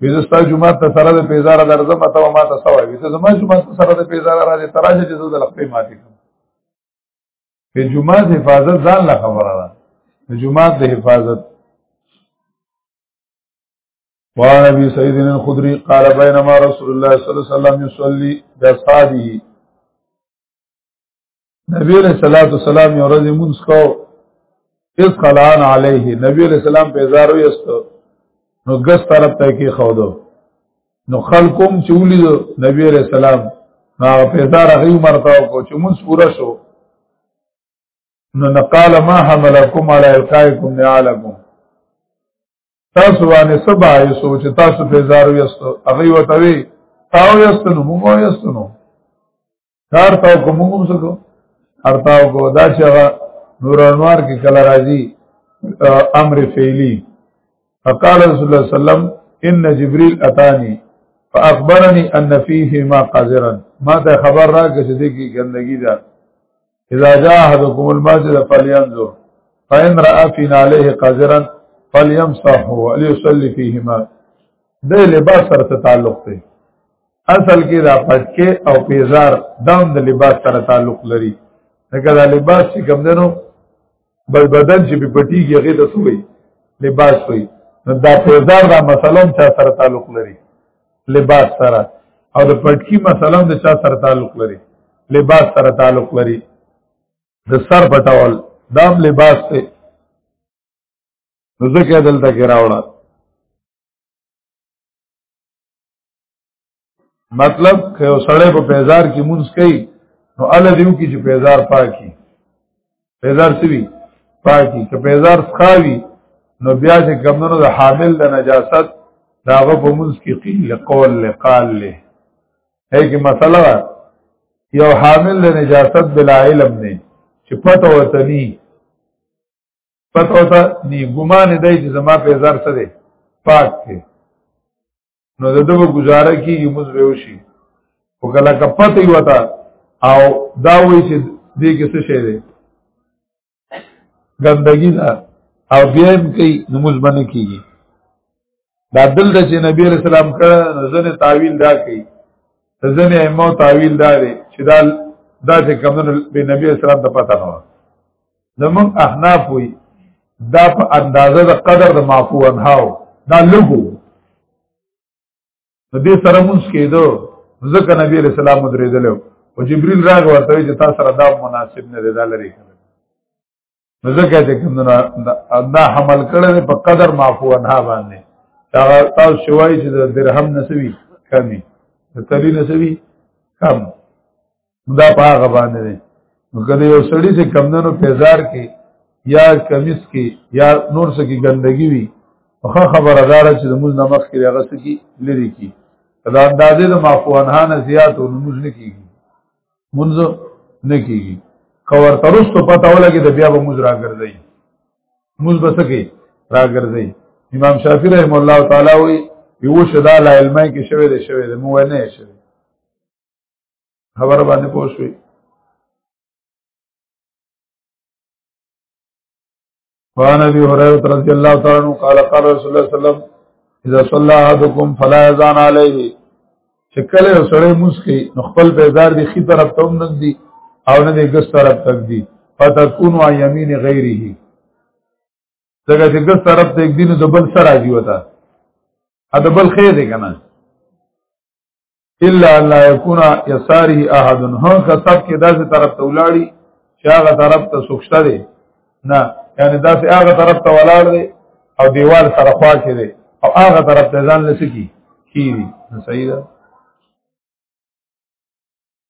بيزستا جمعه ته سره د پیزار درځه مته ما ته سوای وي ته زما جمعه ته سره د پیزار راځي تراجه چې د لخپې ماتي کوم په جمعه حفاظت ځان لا خبره ده جمعه د حفاظت وعن ابي سعيد الخدري قال بينما رسول الله صلى الله عليه وسلم يصلي باصحابه نبی علیہ الصلوۃ والسلام یو ورځ مونږ کو اس قلان علیه نبی علیہ السلام په زارو یست نو ګس طرف ته کې خو دو نو خلقم چې ولید نبی علیہ السلام هغه پیدا راغی مرته کو چې مونږ پورا شو نو نقال ما حملکم علی القائکم نعالکم تاسو باندې سبا یې سوچ تاسو په زارو یستو هغه وتوي تاو یستنو مو یستنو کار تاو کوم کوم څه کو ارتاو کو دا چې هغه نور انوار کې کله راځي امر فعلی فقال رسول الله صلی الله علیه وسلم ان جبريل اتاني فاخبرني ان فيه ما قذرا ما ته خبر راکړه چې دې کې ګندګي ده اذا جاء احدكم المسجد فلينظر فان راى في عليه قذرا فليمسح وليصلي فيهما د لباس سره تعلق دی اصل کې دا پټکي او پیزار دام د لباس سره تعلق لري دغه د لباس چې کوم دنو بس بدن چې په پټیږي هغه د سوی لباس وي نو دا پیزار دا مثلا چا سره تعلق لري لباس سره او د پټکی مثلا د چا سره تعلق لري لباس سره تعلق لري د سر پټول دام لباس ته نو ځکه دلته کې راوړل مطلب که یو سړی په پیزار کې مونږ کوي نو ال دیو کې چې پیزار پاکي پیزار سوي پاکي که پیزار ښاوي نو بیا چې کمونو د حامل د نجاست داغه په مونږ کې قیل قول له قال له هي کې مسله یو حامل د نجاست بلا علم نه چې پته وته ني پته وته ني ګمان دی چې زما پیزار څه دی پاک دی نو د دغه گزاره کیږي موږ به وشي او کله کپته یو تا او دا وایي چې دې کې څه شی دی ګندګی دا او بیا هم کوي نو موږ باندې کیږي دا دل د چې نبی رسول الله کړه ځنه تعویل دا کوي ځنه ایمو تعویل دا دی چې دا دا چې کوم نبی رسول الله ته پته نه زمون احناف وي دا په اندازه د قدر د معفو انهاو دا لګو نو دې سره مونږ کېدو ځکه نبی رسول الله مدرې دلو او جبريل راغ ورته چې تاسو سره دا مناسب نه دی دا لري نو ځکه چې کوم دا حمل کړل په قدر معفو انها باندې دا تاسو شوای چې د درهم نسوي کمی د تلی نسوي کم دا په هغه باندې دی نو کله یو سړی چې کمندونو پیزار کې یا کمیس کې یا نور څه کې ګندګي وي خو خبره دار چې د موز نمخ کې هغه څه کې لري کی دا اندازې د معفوانهان زیات او موز نه کیږي موز نه کیږي کور ترستو پتا ولګي د بیا به موز راګرځي موز بس کې راګرځي امام شافعی رحم الله تعالی وی یو شدا لا علمه کې شوی دی شوی دی مو نه شوی خبر باندې پوښوي قال ابي هريره رضي الله تعالى عنه قال قال رسول الله صلى الله عليه وسلم اذا صلى احدكم فلا يزان عليه چې کله سړی مسکی نو خپل بیزار دی خي طرف ته هم نږدي او نه دی ګس طرف ته دی فتكون عن يمين غيره څنګه چې ګس طرف ته یک دین د بل سره راځي وتا ا د بل خیر دی کنه الا ان لا يكون يساره احد هو خطاب کې داسې طرف ته ولاړی چې هغه طرف ته سوکشته دی نه یعنی داسې هغه طرف ته ولاړ دی او دیوال سره خوا کې دی او هغه طرف ته ځان لسکی کیږي صحیح ده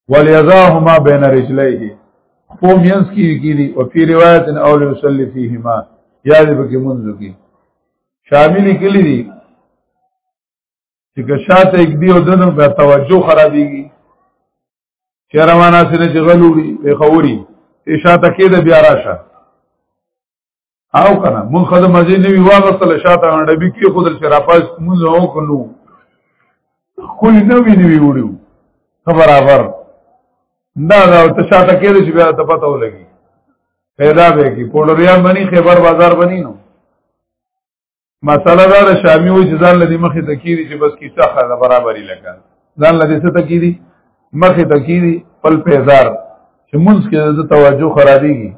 وليزاهما بين رجليه خو مینس کی کیږي او په روایت ان اول يصلي فيهما یاد به کې منځو کې شامل کلی دي چې که شاته یک دی او دنو به توجه خرابېږي چې روانه سره چې غلوړي په خوري ته شاته کې د بیا راشه او کنه مون خدای مزه نیوی واغسل شاته ډبی کې خود سره راپاس مون او کنو خپل نو وی نیوی وړو خبر اور دا دا ته شاته کې چې بیا ته پته ولګي پیدا به کی پوډریان بنی خیبر بازار بنی نو مسله دا د شامی وای چې ځان لدی مخې ته کیری چې بس کیسه خره برابرۍ لګا ځان لدی څه ته کیری مخې ته کیری پل پیزار چې مونږ کې د توجه خرابېږي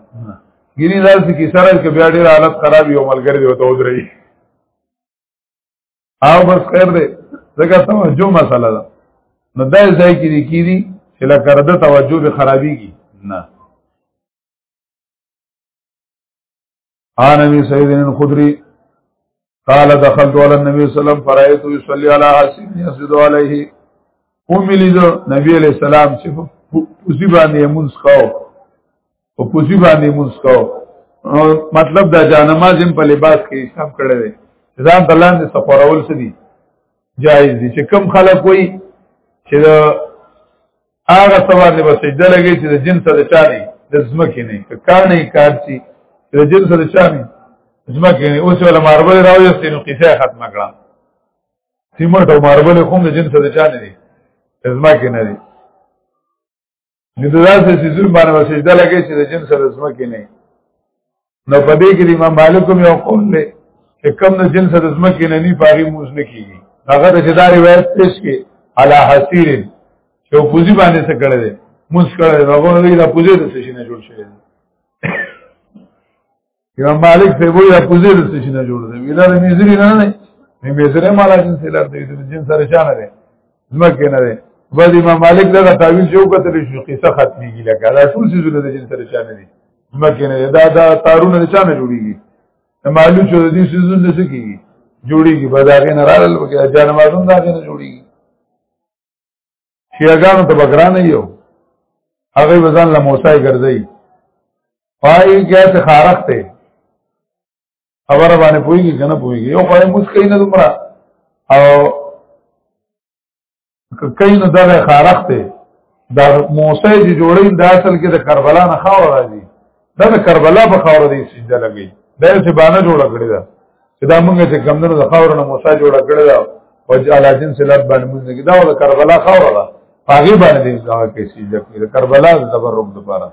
ګری ځل چې کیسه راځي کې بیا ډیر حالت خراب یو ملګری دی وته ودرې او بس خیر دی ځکه توجه مسله ده نو دا ځای کې دی کیری چې لا کرده توجه به خرابېږي نه آن نبی سعید الخدری قال دخلت على النبي صلى الله عليه وسلم فرأيته يصلي على حسين يسجد عليه وملي ذو نبي عليه السلام چې پوسی باندې مونږ کاو او پوسی باندې مونږ کاو مطلب دا جانماز هم په لباس کې حساب کړی دی ځان دلان دي سفرول سدي جایز دي چې کم خلک وي چې هغه سوال دی بس سجده لګی چې د جنس د چا نه د زمکه نه که کار نه کار شي د جنس د چا نه زمکه نه اوس ولا ماربل راوي سينو قصه ختم کړه سیمټ او ماربل کوم د جنس د چا نه دي زمکه نه دي نو دا چې سيزون باندې سجده لګی چې د جنس د زمکه نه نو په دې کې امام مالک هم یو قول دی چې کم نه جنس د زمکه نه نی پاغي موز نه کیږي هغه د جدا روایت پیش کې علا حسیر چې په دې باندې څه کړی دی موز کړی دی هغه دې د پوزې د سشي نه جوړ شوی دی امام مالک ته وایي د پوزې د سشي نه جوړ دی ویلا د میزری نه نه نه میزری مالا جنس لار دی د جنس سره شان دی زمکه نه دی بعد امام مالک دا تعویل شو کتل شو قصه ختميږي لکه دا ټول څه د جنس سره شان دي مکه نه دا دا تارونه د چانه جوړیږي معلوم چې د دې سيزون د څه کیږي جوړیږي په داګه نه رال په کې جان مازون داګه نه جوړیږي شیعاګانو ته بګران یو هغه وزن له موسی ګرځي پای کې څه خارخ ته خبر باندې پويږي کنه پويږي یو خو مسکې نه دومره او کین دغه خارخ ته دا موسی چې جوړین د اصل کې د کربلا نه خاور راځي دا د کربلا په خاور دی سجده لګي دا چې باندې جوړ کړی دا چې دا موږ چې کمندونو د خاور نه موسی جوړ کړی دا او جالا جن سلات باندې موږ کې دا د کربلا خاور ده هغه باندې دا کې سجده کوي د کربلا د تبرک لپاره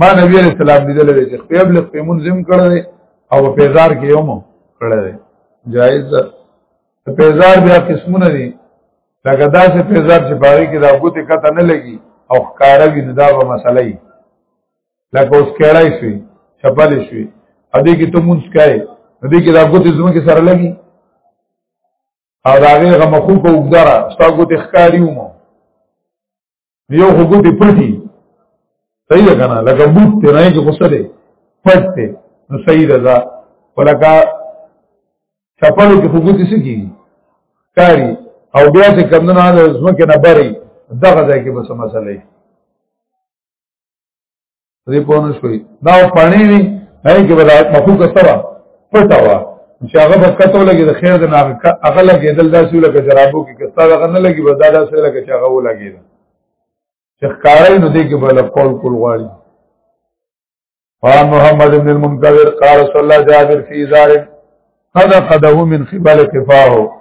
ما نبی علیہ السلام لیدل دی چې خپل لک په مون زم کړل او په پیزار کې یوم کړل دی جایز ده په پیزار بیا قسمونه دي لکه دا چې پیزار چې باغی کې دا ګوتې کته نه لګي او ښکارا وی دا به مسله ای لکه اوس کړای شي چپل شي ا دې کې ته مونږ کای ا دې کې دا ګوتې زموږ کې سره لګي او دا غیر غمخو په وګدارا ستا ګوتې ښکاری ومو یو خو ګوتې پټي صحیح ده کنه لکه بوت ته نه کې غوسه ده پټ ته نو صحیح ده دا ولکه چپلو کې خو ګوتې سکی کاری او بیا چې کمونه نه زمکه نه بری دغه ځای کې بس مسله دې په نو شوي دا پانی وی هي کې به مخو کسره پټه وا چې هغه به کته لګي د خیر د نه هغه لګي دل داسې لګي جرابو کې کستا هغه نه لګي به دا داسې لګي چې هغه ولګي چې ښکارای نو دې کې بل قول کول غواړي قال محمد بن المنكدر قال صلى الله جابر في زار قد قده من قبل كفاه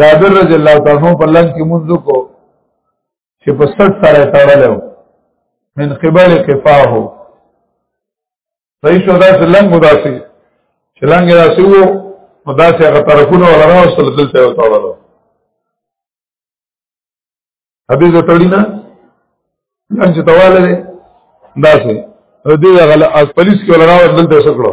جابر رضی الله تعالی عنہ په لنګ کې منځ کو چې په سټ سره تړلو من قبل قفاه صحیح شو دا لنګ داسي چې لنګ داسي وو نو داسې هغه طرفونه ولا راوستل دلته یو تړلو حدیث تړینا لنګ چې تواله دي داسې دې هغه اسپلیس کې ولا راوستل دلته سکړو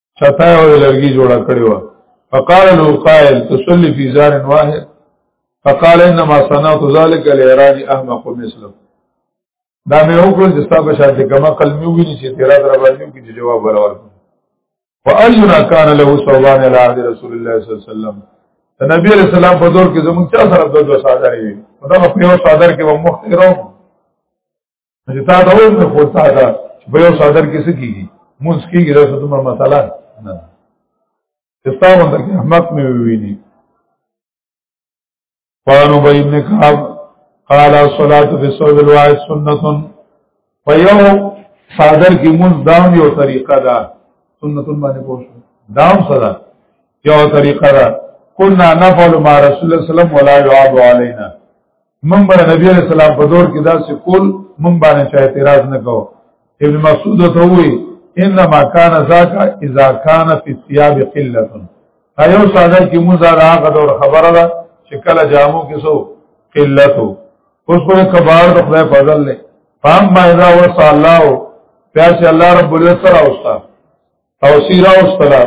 چتا او لرګي جوړه کړی و فقال له قائل تصلي في زار واحد فقال انما صنعت ذلك ليران احمق مثله دا مې وکړ چې تاسو به شاته کما قلمي ویني چې تیرا در باندې کې جواب ورور فاينا كان له صوبان الى عهد رسول الله صلى الله عليه وسلم نبی علیہ السلام په دور کې زموږ چا سره د دوه صادرې وي دا په یو صادر کې ومخترو چې تا دا وایي نو خو تا دا چې په یو صدر کې څه کیږي مونږ کیږي دا څه دومره مسله نه استا باندې کې احمد مې ویني قانو به ابن کعب قال الصلاه في الصوم الواحد سنه فيو صادر کې مونږ دا یو طریقه ده سنت باندې پوښتنه دام صدا یو طریقه ده كنا نفعل مع رسول الله صلی الله علیه وسلم ولا يعاب علينا من بر نبی علیہ السلام په دور کې دا څه کول من باندې چا اعتراض نه کو ابن مسعود ته وی انما کان ذاک اذا کان فی الثياب قله ایو ساده کې موږ دا هغه دور خبره ده چې کله جامو کې سو قلت اوس په کبار د خدای فضل له فهم ما اذا وصى الله پیاس الله رب العزت سره اوسه او سیرا او صلا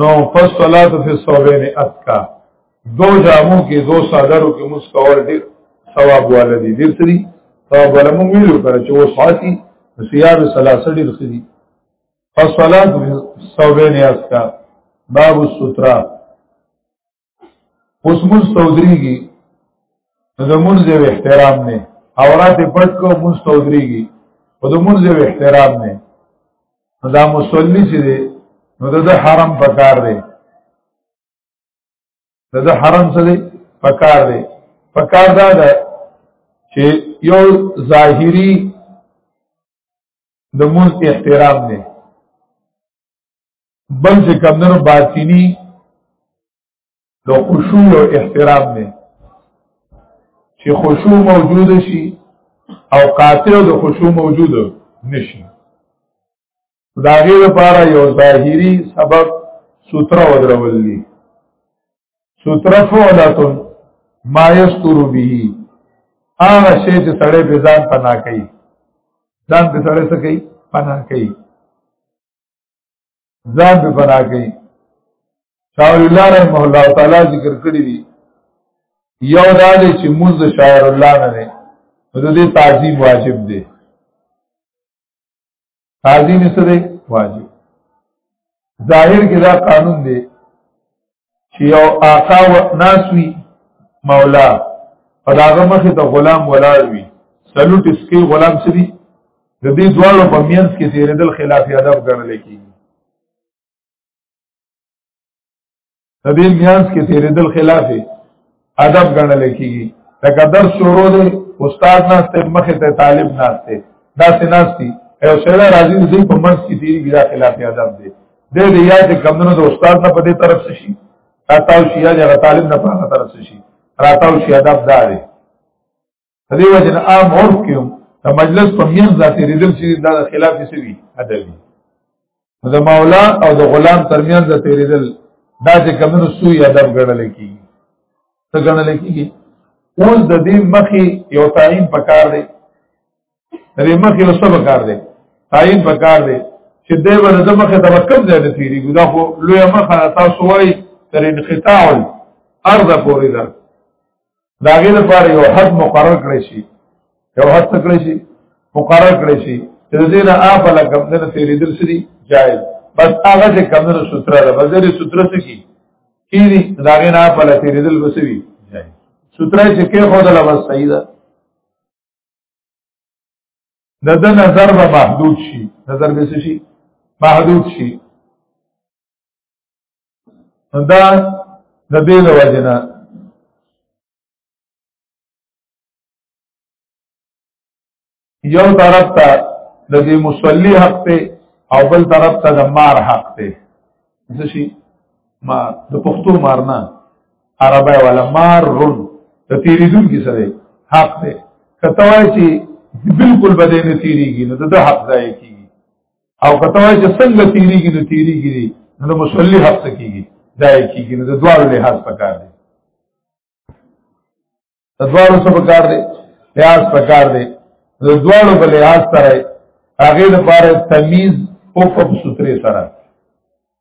نو فصلات فی الصوبین اتکا دو جامو کې دو صادرو کې مسکور ډیر ثواب والدی ډیر سری ثواب ولمو ویلو پر چې و ساتي سیار سلاسه ډیر خدي فصلات فی الصوبین اتکا باب السترا اوس موږ تودريږي د موږ یو احترام نه اورات پټ کو موږ تودريږي او د موږ یو احترام نه دا مصلی چې دی نو د حرم پکار دی د حرم څه دی پکار دی پکار دا ده چې یو ظاهری د موږ احترام نه بل چې کمدنو باطنی نو خشوع او احترام دی چې خشوع موجود شي او قاطع د خشوع موجود نشي دا غیر لپاره یو ظاهری سبب سوتر ودرول دي سوتر فعلتن ما یستر به هغه شی چې سړی په ځان پنا کوي ځان په سړی څه کوي پنا کوي ځان په فنا کوي شاعر الله رحمه الله تعالی ذکر کړی دی یو دا دی چې موږ شاعر الله نه نه د دې تعظیم واجب دی تعظیم څه دی واجب ظاهر کې دا قانون دی چې یو آقا و ناسوي مولا په داغه مخې ته غلام ولاړ وي سلوټ اسکی غلام سری د دې دواړو په مینس کې تیرېدل خلاف ادب ګڼل کېږي د دې مینس کې تیرېدل خلاف ادب ګڼل کیږي لکه درس شروع دی استاد ناشته مخه ته طالب ناشته دا سناستی او سره راځي دې په منځ کې دی بیا خلاف ادب دی د دې یاد کمونو د استاد نه په دې طرف شي تاسو شي یا طالب نه په طرف شي راتاو شي ادب داري دې وجه نه عام عرف کې هم د مجلس په میان ذاتې ریدل چې دا خلاف څه وي عدل وي د مولا او د غلام ترمیان د تیریدل دا چې کمنو سوی ادب ګڼل کیږي څه ګڼل کیږي اوس د دې مخې یو تعین پکار دی د دې مخې یو څه پکار دی تعین پکار دی چې دې ور د مخې د وکم ځای نه تیریږي دا خو لوی مخه تاسو وایي تر انقطاع الارض پورې ده دا غیر لپاره یو حد مقرر کړی شي یو حد کړی شي مقرر کړی شي چې د دې نه افل کم نه تیرې دل سری جایز بس هغه چې کم نه ستره ده بس دې ستره سکی کیږي دا غیر نه افل تیرې دل بسوي جایز ستره چې کې خو دل بس صحیح ده د د نظر به محدود شي نظر به شي محدود شي دا د دې له وجه نه یو طرف ته د دې مصلی حق ته او بل طرف ته د مار حق ته څه شي ما د پښتو مار نه عربی ولا مار رون د تیریدون کې سره حق ته کته وای چې بالکل بده نه تیریږي نو د حق ځای کیږي او کته وای چې څنګه تیریږي نو تیریږي دي نو مصلی حق کیږي دا کیږي نو د دوار له حق پکار دي د دوار څه پکار دي لحاظ پکار دي د دوار په لحاظ سره هغه لپاره تمیز او په ستري سره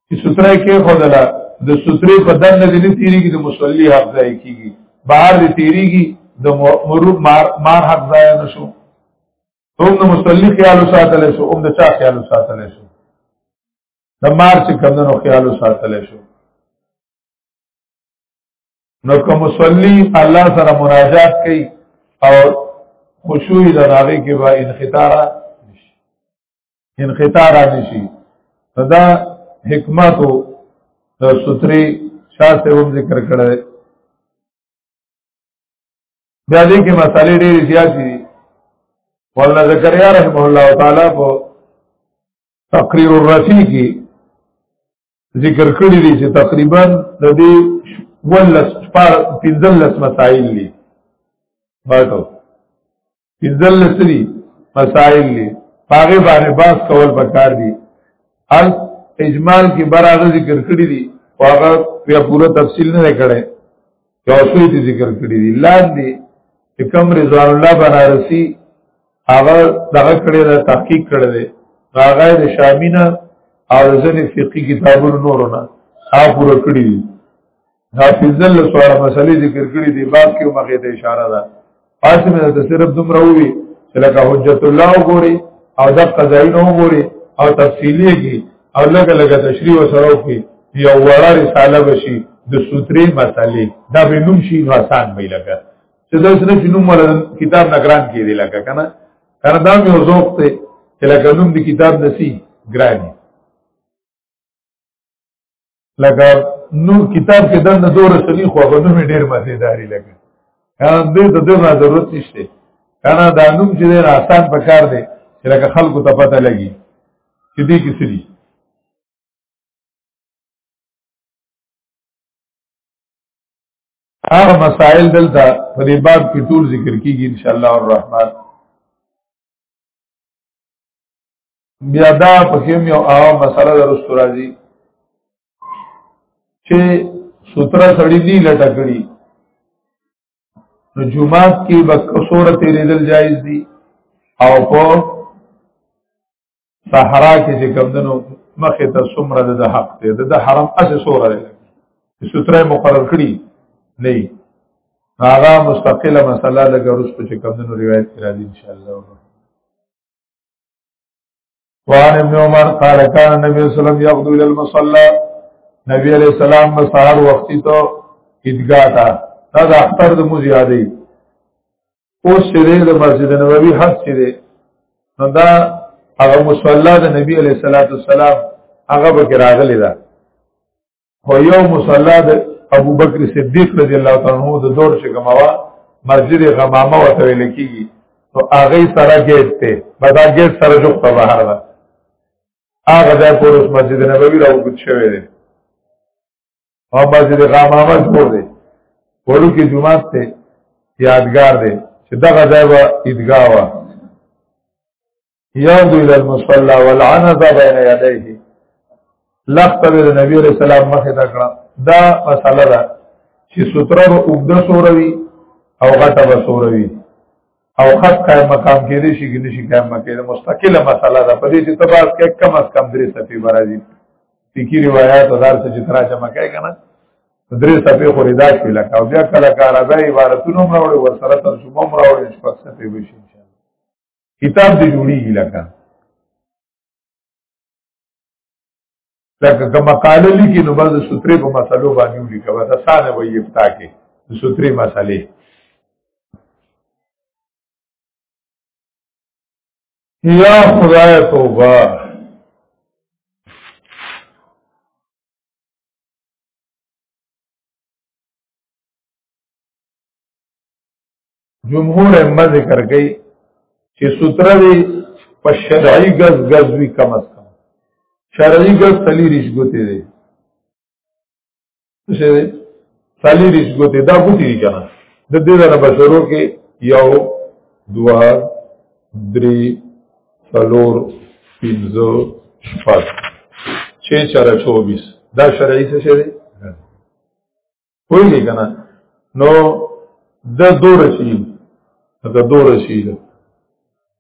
چې ستري کې خدلا د ستري په دنه دي تیریږي د مصلی حق ځای کیږي بهر دي تیریږي د مرور مار مار حق ځای نشو هم د مصلی خیال ساتل شو هم د چا خیال ساتل شو د مار چې کمندونو خیال ساتل شو نو کوم مصلی الله سره مناجات کوي او خشوع د هغه کې به انخطارا نشي انخطارا نشي دا حکمت د ستري شاسته هم ذکر کړل بیا دې کې مسالې ډېرې زیاتې دي مولانا زکریا رحمه الله تعالی په تقریر الرفی کې ذکر کړی دی چې تقریبا د دې ولس پر پنځلس مسائل دي پاتو پنځلس دي مسائل دي هغه باندې باس کول پکار دي ال اجمال کې برابر ذکر کړی دي هغه بیا پوره تفصیل نه کړي چوسوی تی ذکر کړی دی لاندې چې کوم رضوان الله بنارسی هغه دغه کړی دا تحقیق کړی دی هغه د شامینه او ځنې فقہی کتابونو نورونه ها پوره کړی دی حافظ الله سوال مسلې ذکر کړی دی باب کې مخه ته اشاره ده پاسې مې ته صرف دومره وی چې لکه حجت الله وګوري او د قضای نو وګوري او تفصیلی کی او لګه لګه تشریح وسره وکي یو وړه رساله بشي د سوتري مسالې دا به نوم شي نو آسان به لګه چې دا سره چې نوم ولا کتاب نگران کې دی لګه کنه کنه دا مې وزوق ته چې لګه نوم د کتاب نسی ګرانی لکه نو کتاب کې دنه دور سلی خو غنو می ډیر مزیداری لګي کله دې ته دغه ضرورت نشته کله دا نوم چې ډیر آسان پکار دی چې لکه خلکو ته پته لګي چې دې کې سړي هغه مسائل دلته په دې باب کې ټول ذکر کیږي ان شاء الله الرحمن بیا دا په کوم یو عام مسله درست راځي چې سوتره سړی دی لټه کړی نو جمعات کې بک سوره تیرېدل جایز دي او په صحرا کې چې کمدنو مخه ته سمره د حق ته د حرام اس سوره لري سوتره مقرر کړی نه هغه مستقله مسله لګروس په چې کمدنو روایت کرا دي ان شاء الله وان ابن عمر قال كان النبي صلى الله عليه وسلم يغدو الى المصلى نبی علیہ السلام به سحر وختي ته عیدګاه ته دا د اختر د مو زیادې اوس چې د مسجد نبوي حد چې دی نو دا هغه مصلی د نبی علیہ الصلوۃ والسلام هغه به راغلی دا خو یو مصلا د ابو بکر صدیق رضی الله تعالی عنہ د دور چې کماوه مسجد غمامه وته ویل کیږي نو هغه سره گیټ ته بدا گیټ سره جوړ په بهر ده هغه د پوروس مسجد نبوي راوګت شوی دی او مسجد غمامه جوړ دی ورو کې جمعه ته یادګار دی چې دغه ځای و عیدګاه و یادو الى المصلى والعنز بین یدیه لخت به نبی علیہ السلام مخه تکړه دا مسله ده چې ستره به وګد سوروي او غټه به سوروي او خط قائم مقام کې دي شي کې نشي قائم مکه ده مستقله مسله ده په دې چې تباس کې کم از کم درې صفې برازي فقہی روایت او دار څخه ترا جمع کوي کنه درې صفې خو ردا شي لکه او بیا کله کار راځي عبارتونو مروړي ورسره ترجمه مروړي شپږ صفې وشي کتاب دې جوړیږي لکه لکه که مقاله لیکي نو باز سوترې په مسلو باندې ولیکه واسه ساده وي افتا کې سوترې مسلې یا خدای توبه جمهور اما ذکر کئی چې ستره دی په شرعی گز گز وی کم از کم شرعی گز سلی رشگوتی دی سلی رشگوتی دا بوتی دی کنا د دې دره بشرو کې یو دوا درې څلور پنځه شپږ چې چر 24 دا شرعي څه شي کوئی دی کنه نو د دو رشید د دو رشید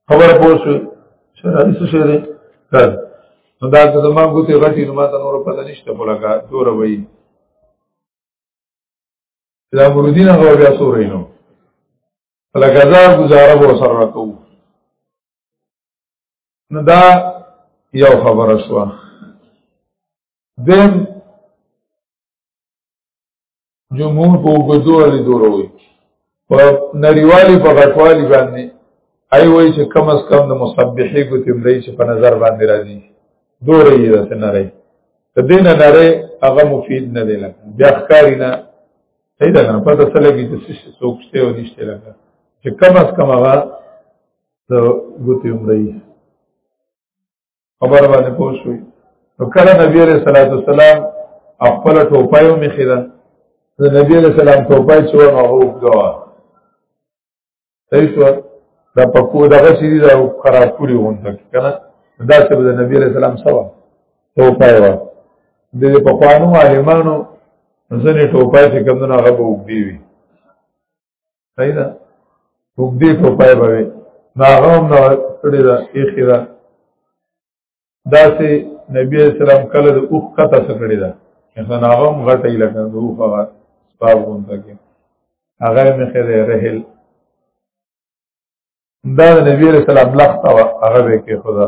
خبر پوه شو شرعي څه شی دی کار نو دا که زما ګوتې غټي نو ما ته نور پته نشته خو لکه دوره وایي دا مرودین هغه بیا سورې نو لکه زه گزاره به سره راکو نو دا یو خبره شوه دیم جمهور په وګدو لري دوروي په نریوالي په غټوالي باندې ای وای چې کم از کم د مسبحې کو تمرې چې په نظر باندې راځي دورې یې راته نه راځي ته دینه نره هغه مفید نه دی لکه بیا ښکاری نه پیدا نه پته سره کې چې څه څوک شته او نشته لکه چې کم از کم هغه د ګوتې عمرې خبر باندې پوه شوي نو کله نبی علیہ الصلوۃ والسلام خپل ټوپایو مخې ده د نبی علیہ السلام ټوپای چې ونه هوب غوا صحیح شو دا په کو دغه شي دا خراب کړی وونته کنه دا چې د نبی علیہ السلام سوا ټوپای و د په قانون عالمانو ځنې ټوپای چې کمونه هغه وګدی وي صحیح ده وګدې په پای باندې ناغم نه کړی دا اخی دا داسې نبی اسلام کله د اوخ کته سکړی دا اخی ناغم غټی لکه د اوخ هغه سپاب غونته کې هغه مې خره رحل دا د نبی اسلام لخت او هغه به کې خدا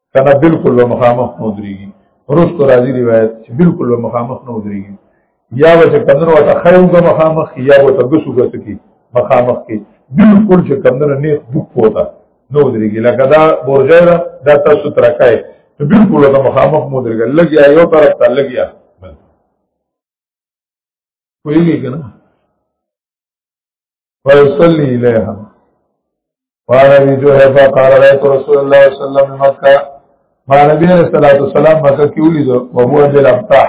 کنه بالکل و مخامخ نه دريږي روز کو راځي روایت چې بالکل و مخامخ نه دريږي یا به کندنو ته خیو غ مخامخ یا به تبسو غ سکی مخامخ کې بالکل چې کندنو نه دک پوتا نو دريږي لکه دا بورجل دا تاسو ترکای بالکل و مخامخ مو درګل لګیا یو طرف ته لګیا کوئی کنه فیصلی الیها قال ابي جوهفا قال رايت رسول الله صلى الله عليه وسلم مکه ما نبی علیہ الصلوۃ والسلام مکه کې ولید او هو دل ابطح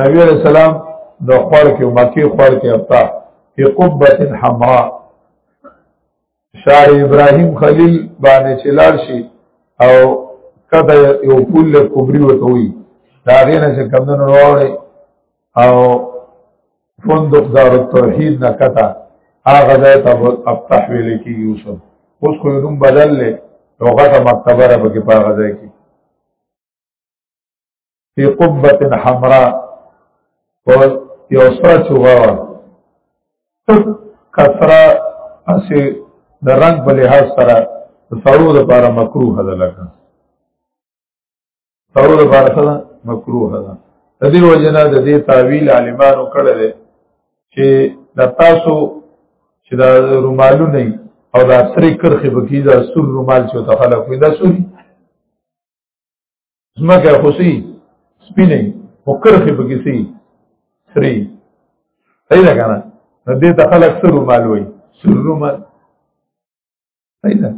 نبی علیہ السلام د خور کې مکه خور کې ابطح په قبه حمراء شار ابراهيم خليل باندې چلار شي او کته یو پول کبري وته وي دا غینه چې کمندونو وروړي او فندق دار التوحید نه کته هغه ځای ته افتح ویل کی یوسف اوس کو نوم بدل لې هغه ته مکتبه را بګی په هغه ځای کې فی قبه حمراء او یو سره چوغا کسرا اسی د رنگ په لحاظ سره د سړو لپاره مکروه ده لکه تاو د بار سره مکروه ده د دې وجنه د دې تعویل عالمانو کړه ده چې د تاسو چې دا رومالو نه او دا سری کرخه بکی دا سور رومال چې ته خلک وي دا سوري زمکه خوسي سپینه او کرخه بکی سي سری صحیح ده کنه د دې ته خلک سور رومال وي سور رومال پیدا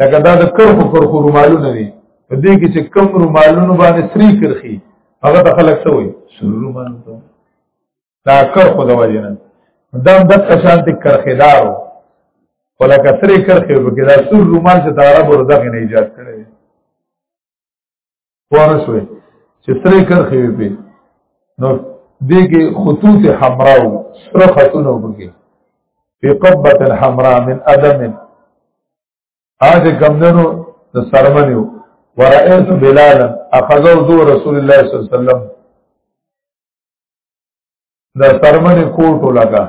لکه دا د کرخو کرخو رومالونه دي په دې کې چې کم رومالونو باندې سری کرخي هغه د خلک څه وایي سرو رومالو ته دا کرخو د وجه نه دا د شانت کرخیدارو ولکه سری کرخي په کې دا سور رومال چې د عربو دغه نه ایجاد کړي خور شوې چې سره کرخې وي په نو دې کې خطوط حمراء سره خطونه وبګي په قبه الحمراء من ادم اج کمندنو د سرمنیو ورأيت بلالا اخذوا ذو رسول الله صلى الله عليه وسلم دا سرمن کوټو لگا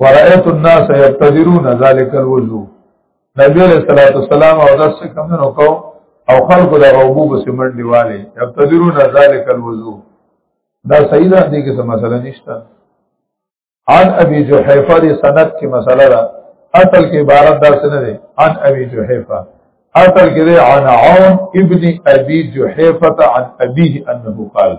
ورأیت الناس یبتدرون ذالک الوضو نبی علیہ الصلوۃ والسلام او داس کوم نو کو او خلق د غوبو بس منډي والے یبتدرون ذالک الوضو دا صحیح ده دې کې څه مسله نشته عن ابي جحيفه دي سند کې مسله ده اصل کې عبارت دا څه نه ده عن ابي جحيفه اصل کې ده عن عون ابن ابي جحيفه عن ابيه انه قال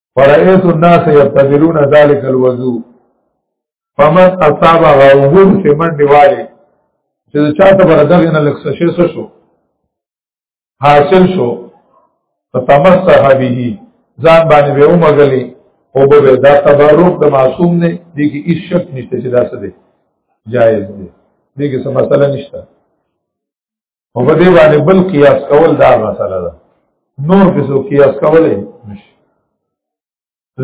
فرأيت الناس يبتدرون ذلك الوضوء فمن اصاب غوغور في من دیواله چې چاته بر دغه نه لکس شي شو حاصل شو فتمسح به ځان باندې به ومغلي او به دا تبرک د معصوم نه دي کې هیڅ شک نشته چې دا څه دی جائز دی دې کې څه مسله نشته او په دې باندې بل قیاس کول دا مسله ده نور په څو قیاس کولې نشي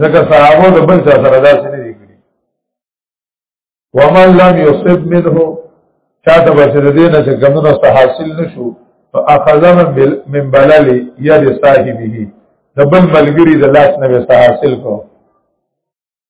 ځکه صحابه د بل څه سره داسې نه دي کړی ومن لم يصب منه چاته به د دې نه چې ګمنو څه حاصل نشو فاخذنا من بلل يد صاحبه د بل ملګری د لاس نه به حاصل کو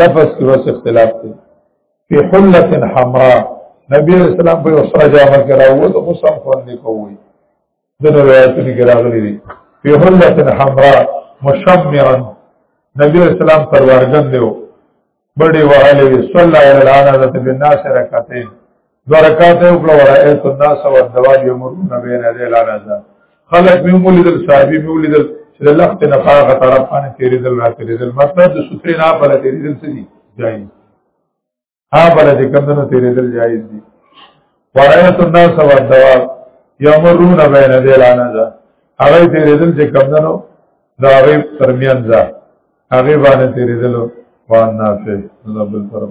لفظ کې بس اختلاف دی په حلت حمراء نبی علیہ السلام په سره جامه کې راووت او سم خوندې کوي د روایتونو کې راغلي دي په حلت حمراء مشمرا نبی علیہ السلام پرورګن دیو بڑی وحلی صلی اللہ علیہ وسلم بالناس رکعتین دو رکعات یو کړو رايت الناس او دوال یمرون بین ذیل رضا خلق می مولد صحابي مولد چې لخت نه فارغه طرف باندې تیرې دل را تیرې دل مطلب د سفرې نه په لته تیرې دل څه دي جایز ها په لته کمنو تیرې دل جایز دي رايت الناس او دوال یمرون بین ذیل رضا هغه تیرې دل چې کمنو دا غیب ترمیان ځه هغه باندې تیرې دل وان نافع الله بل طرف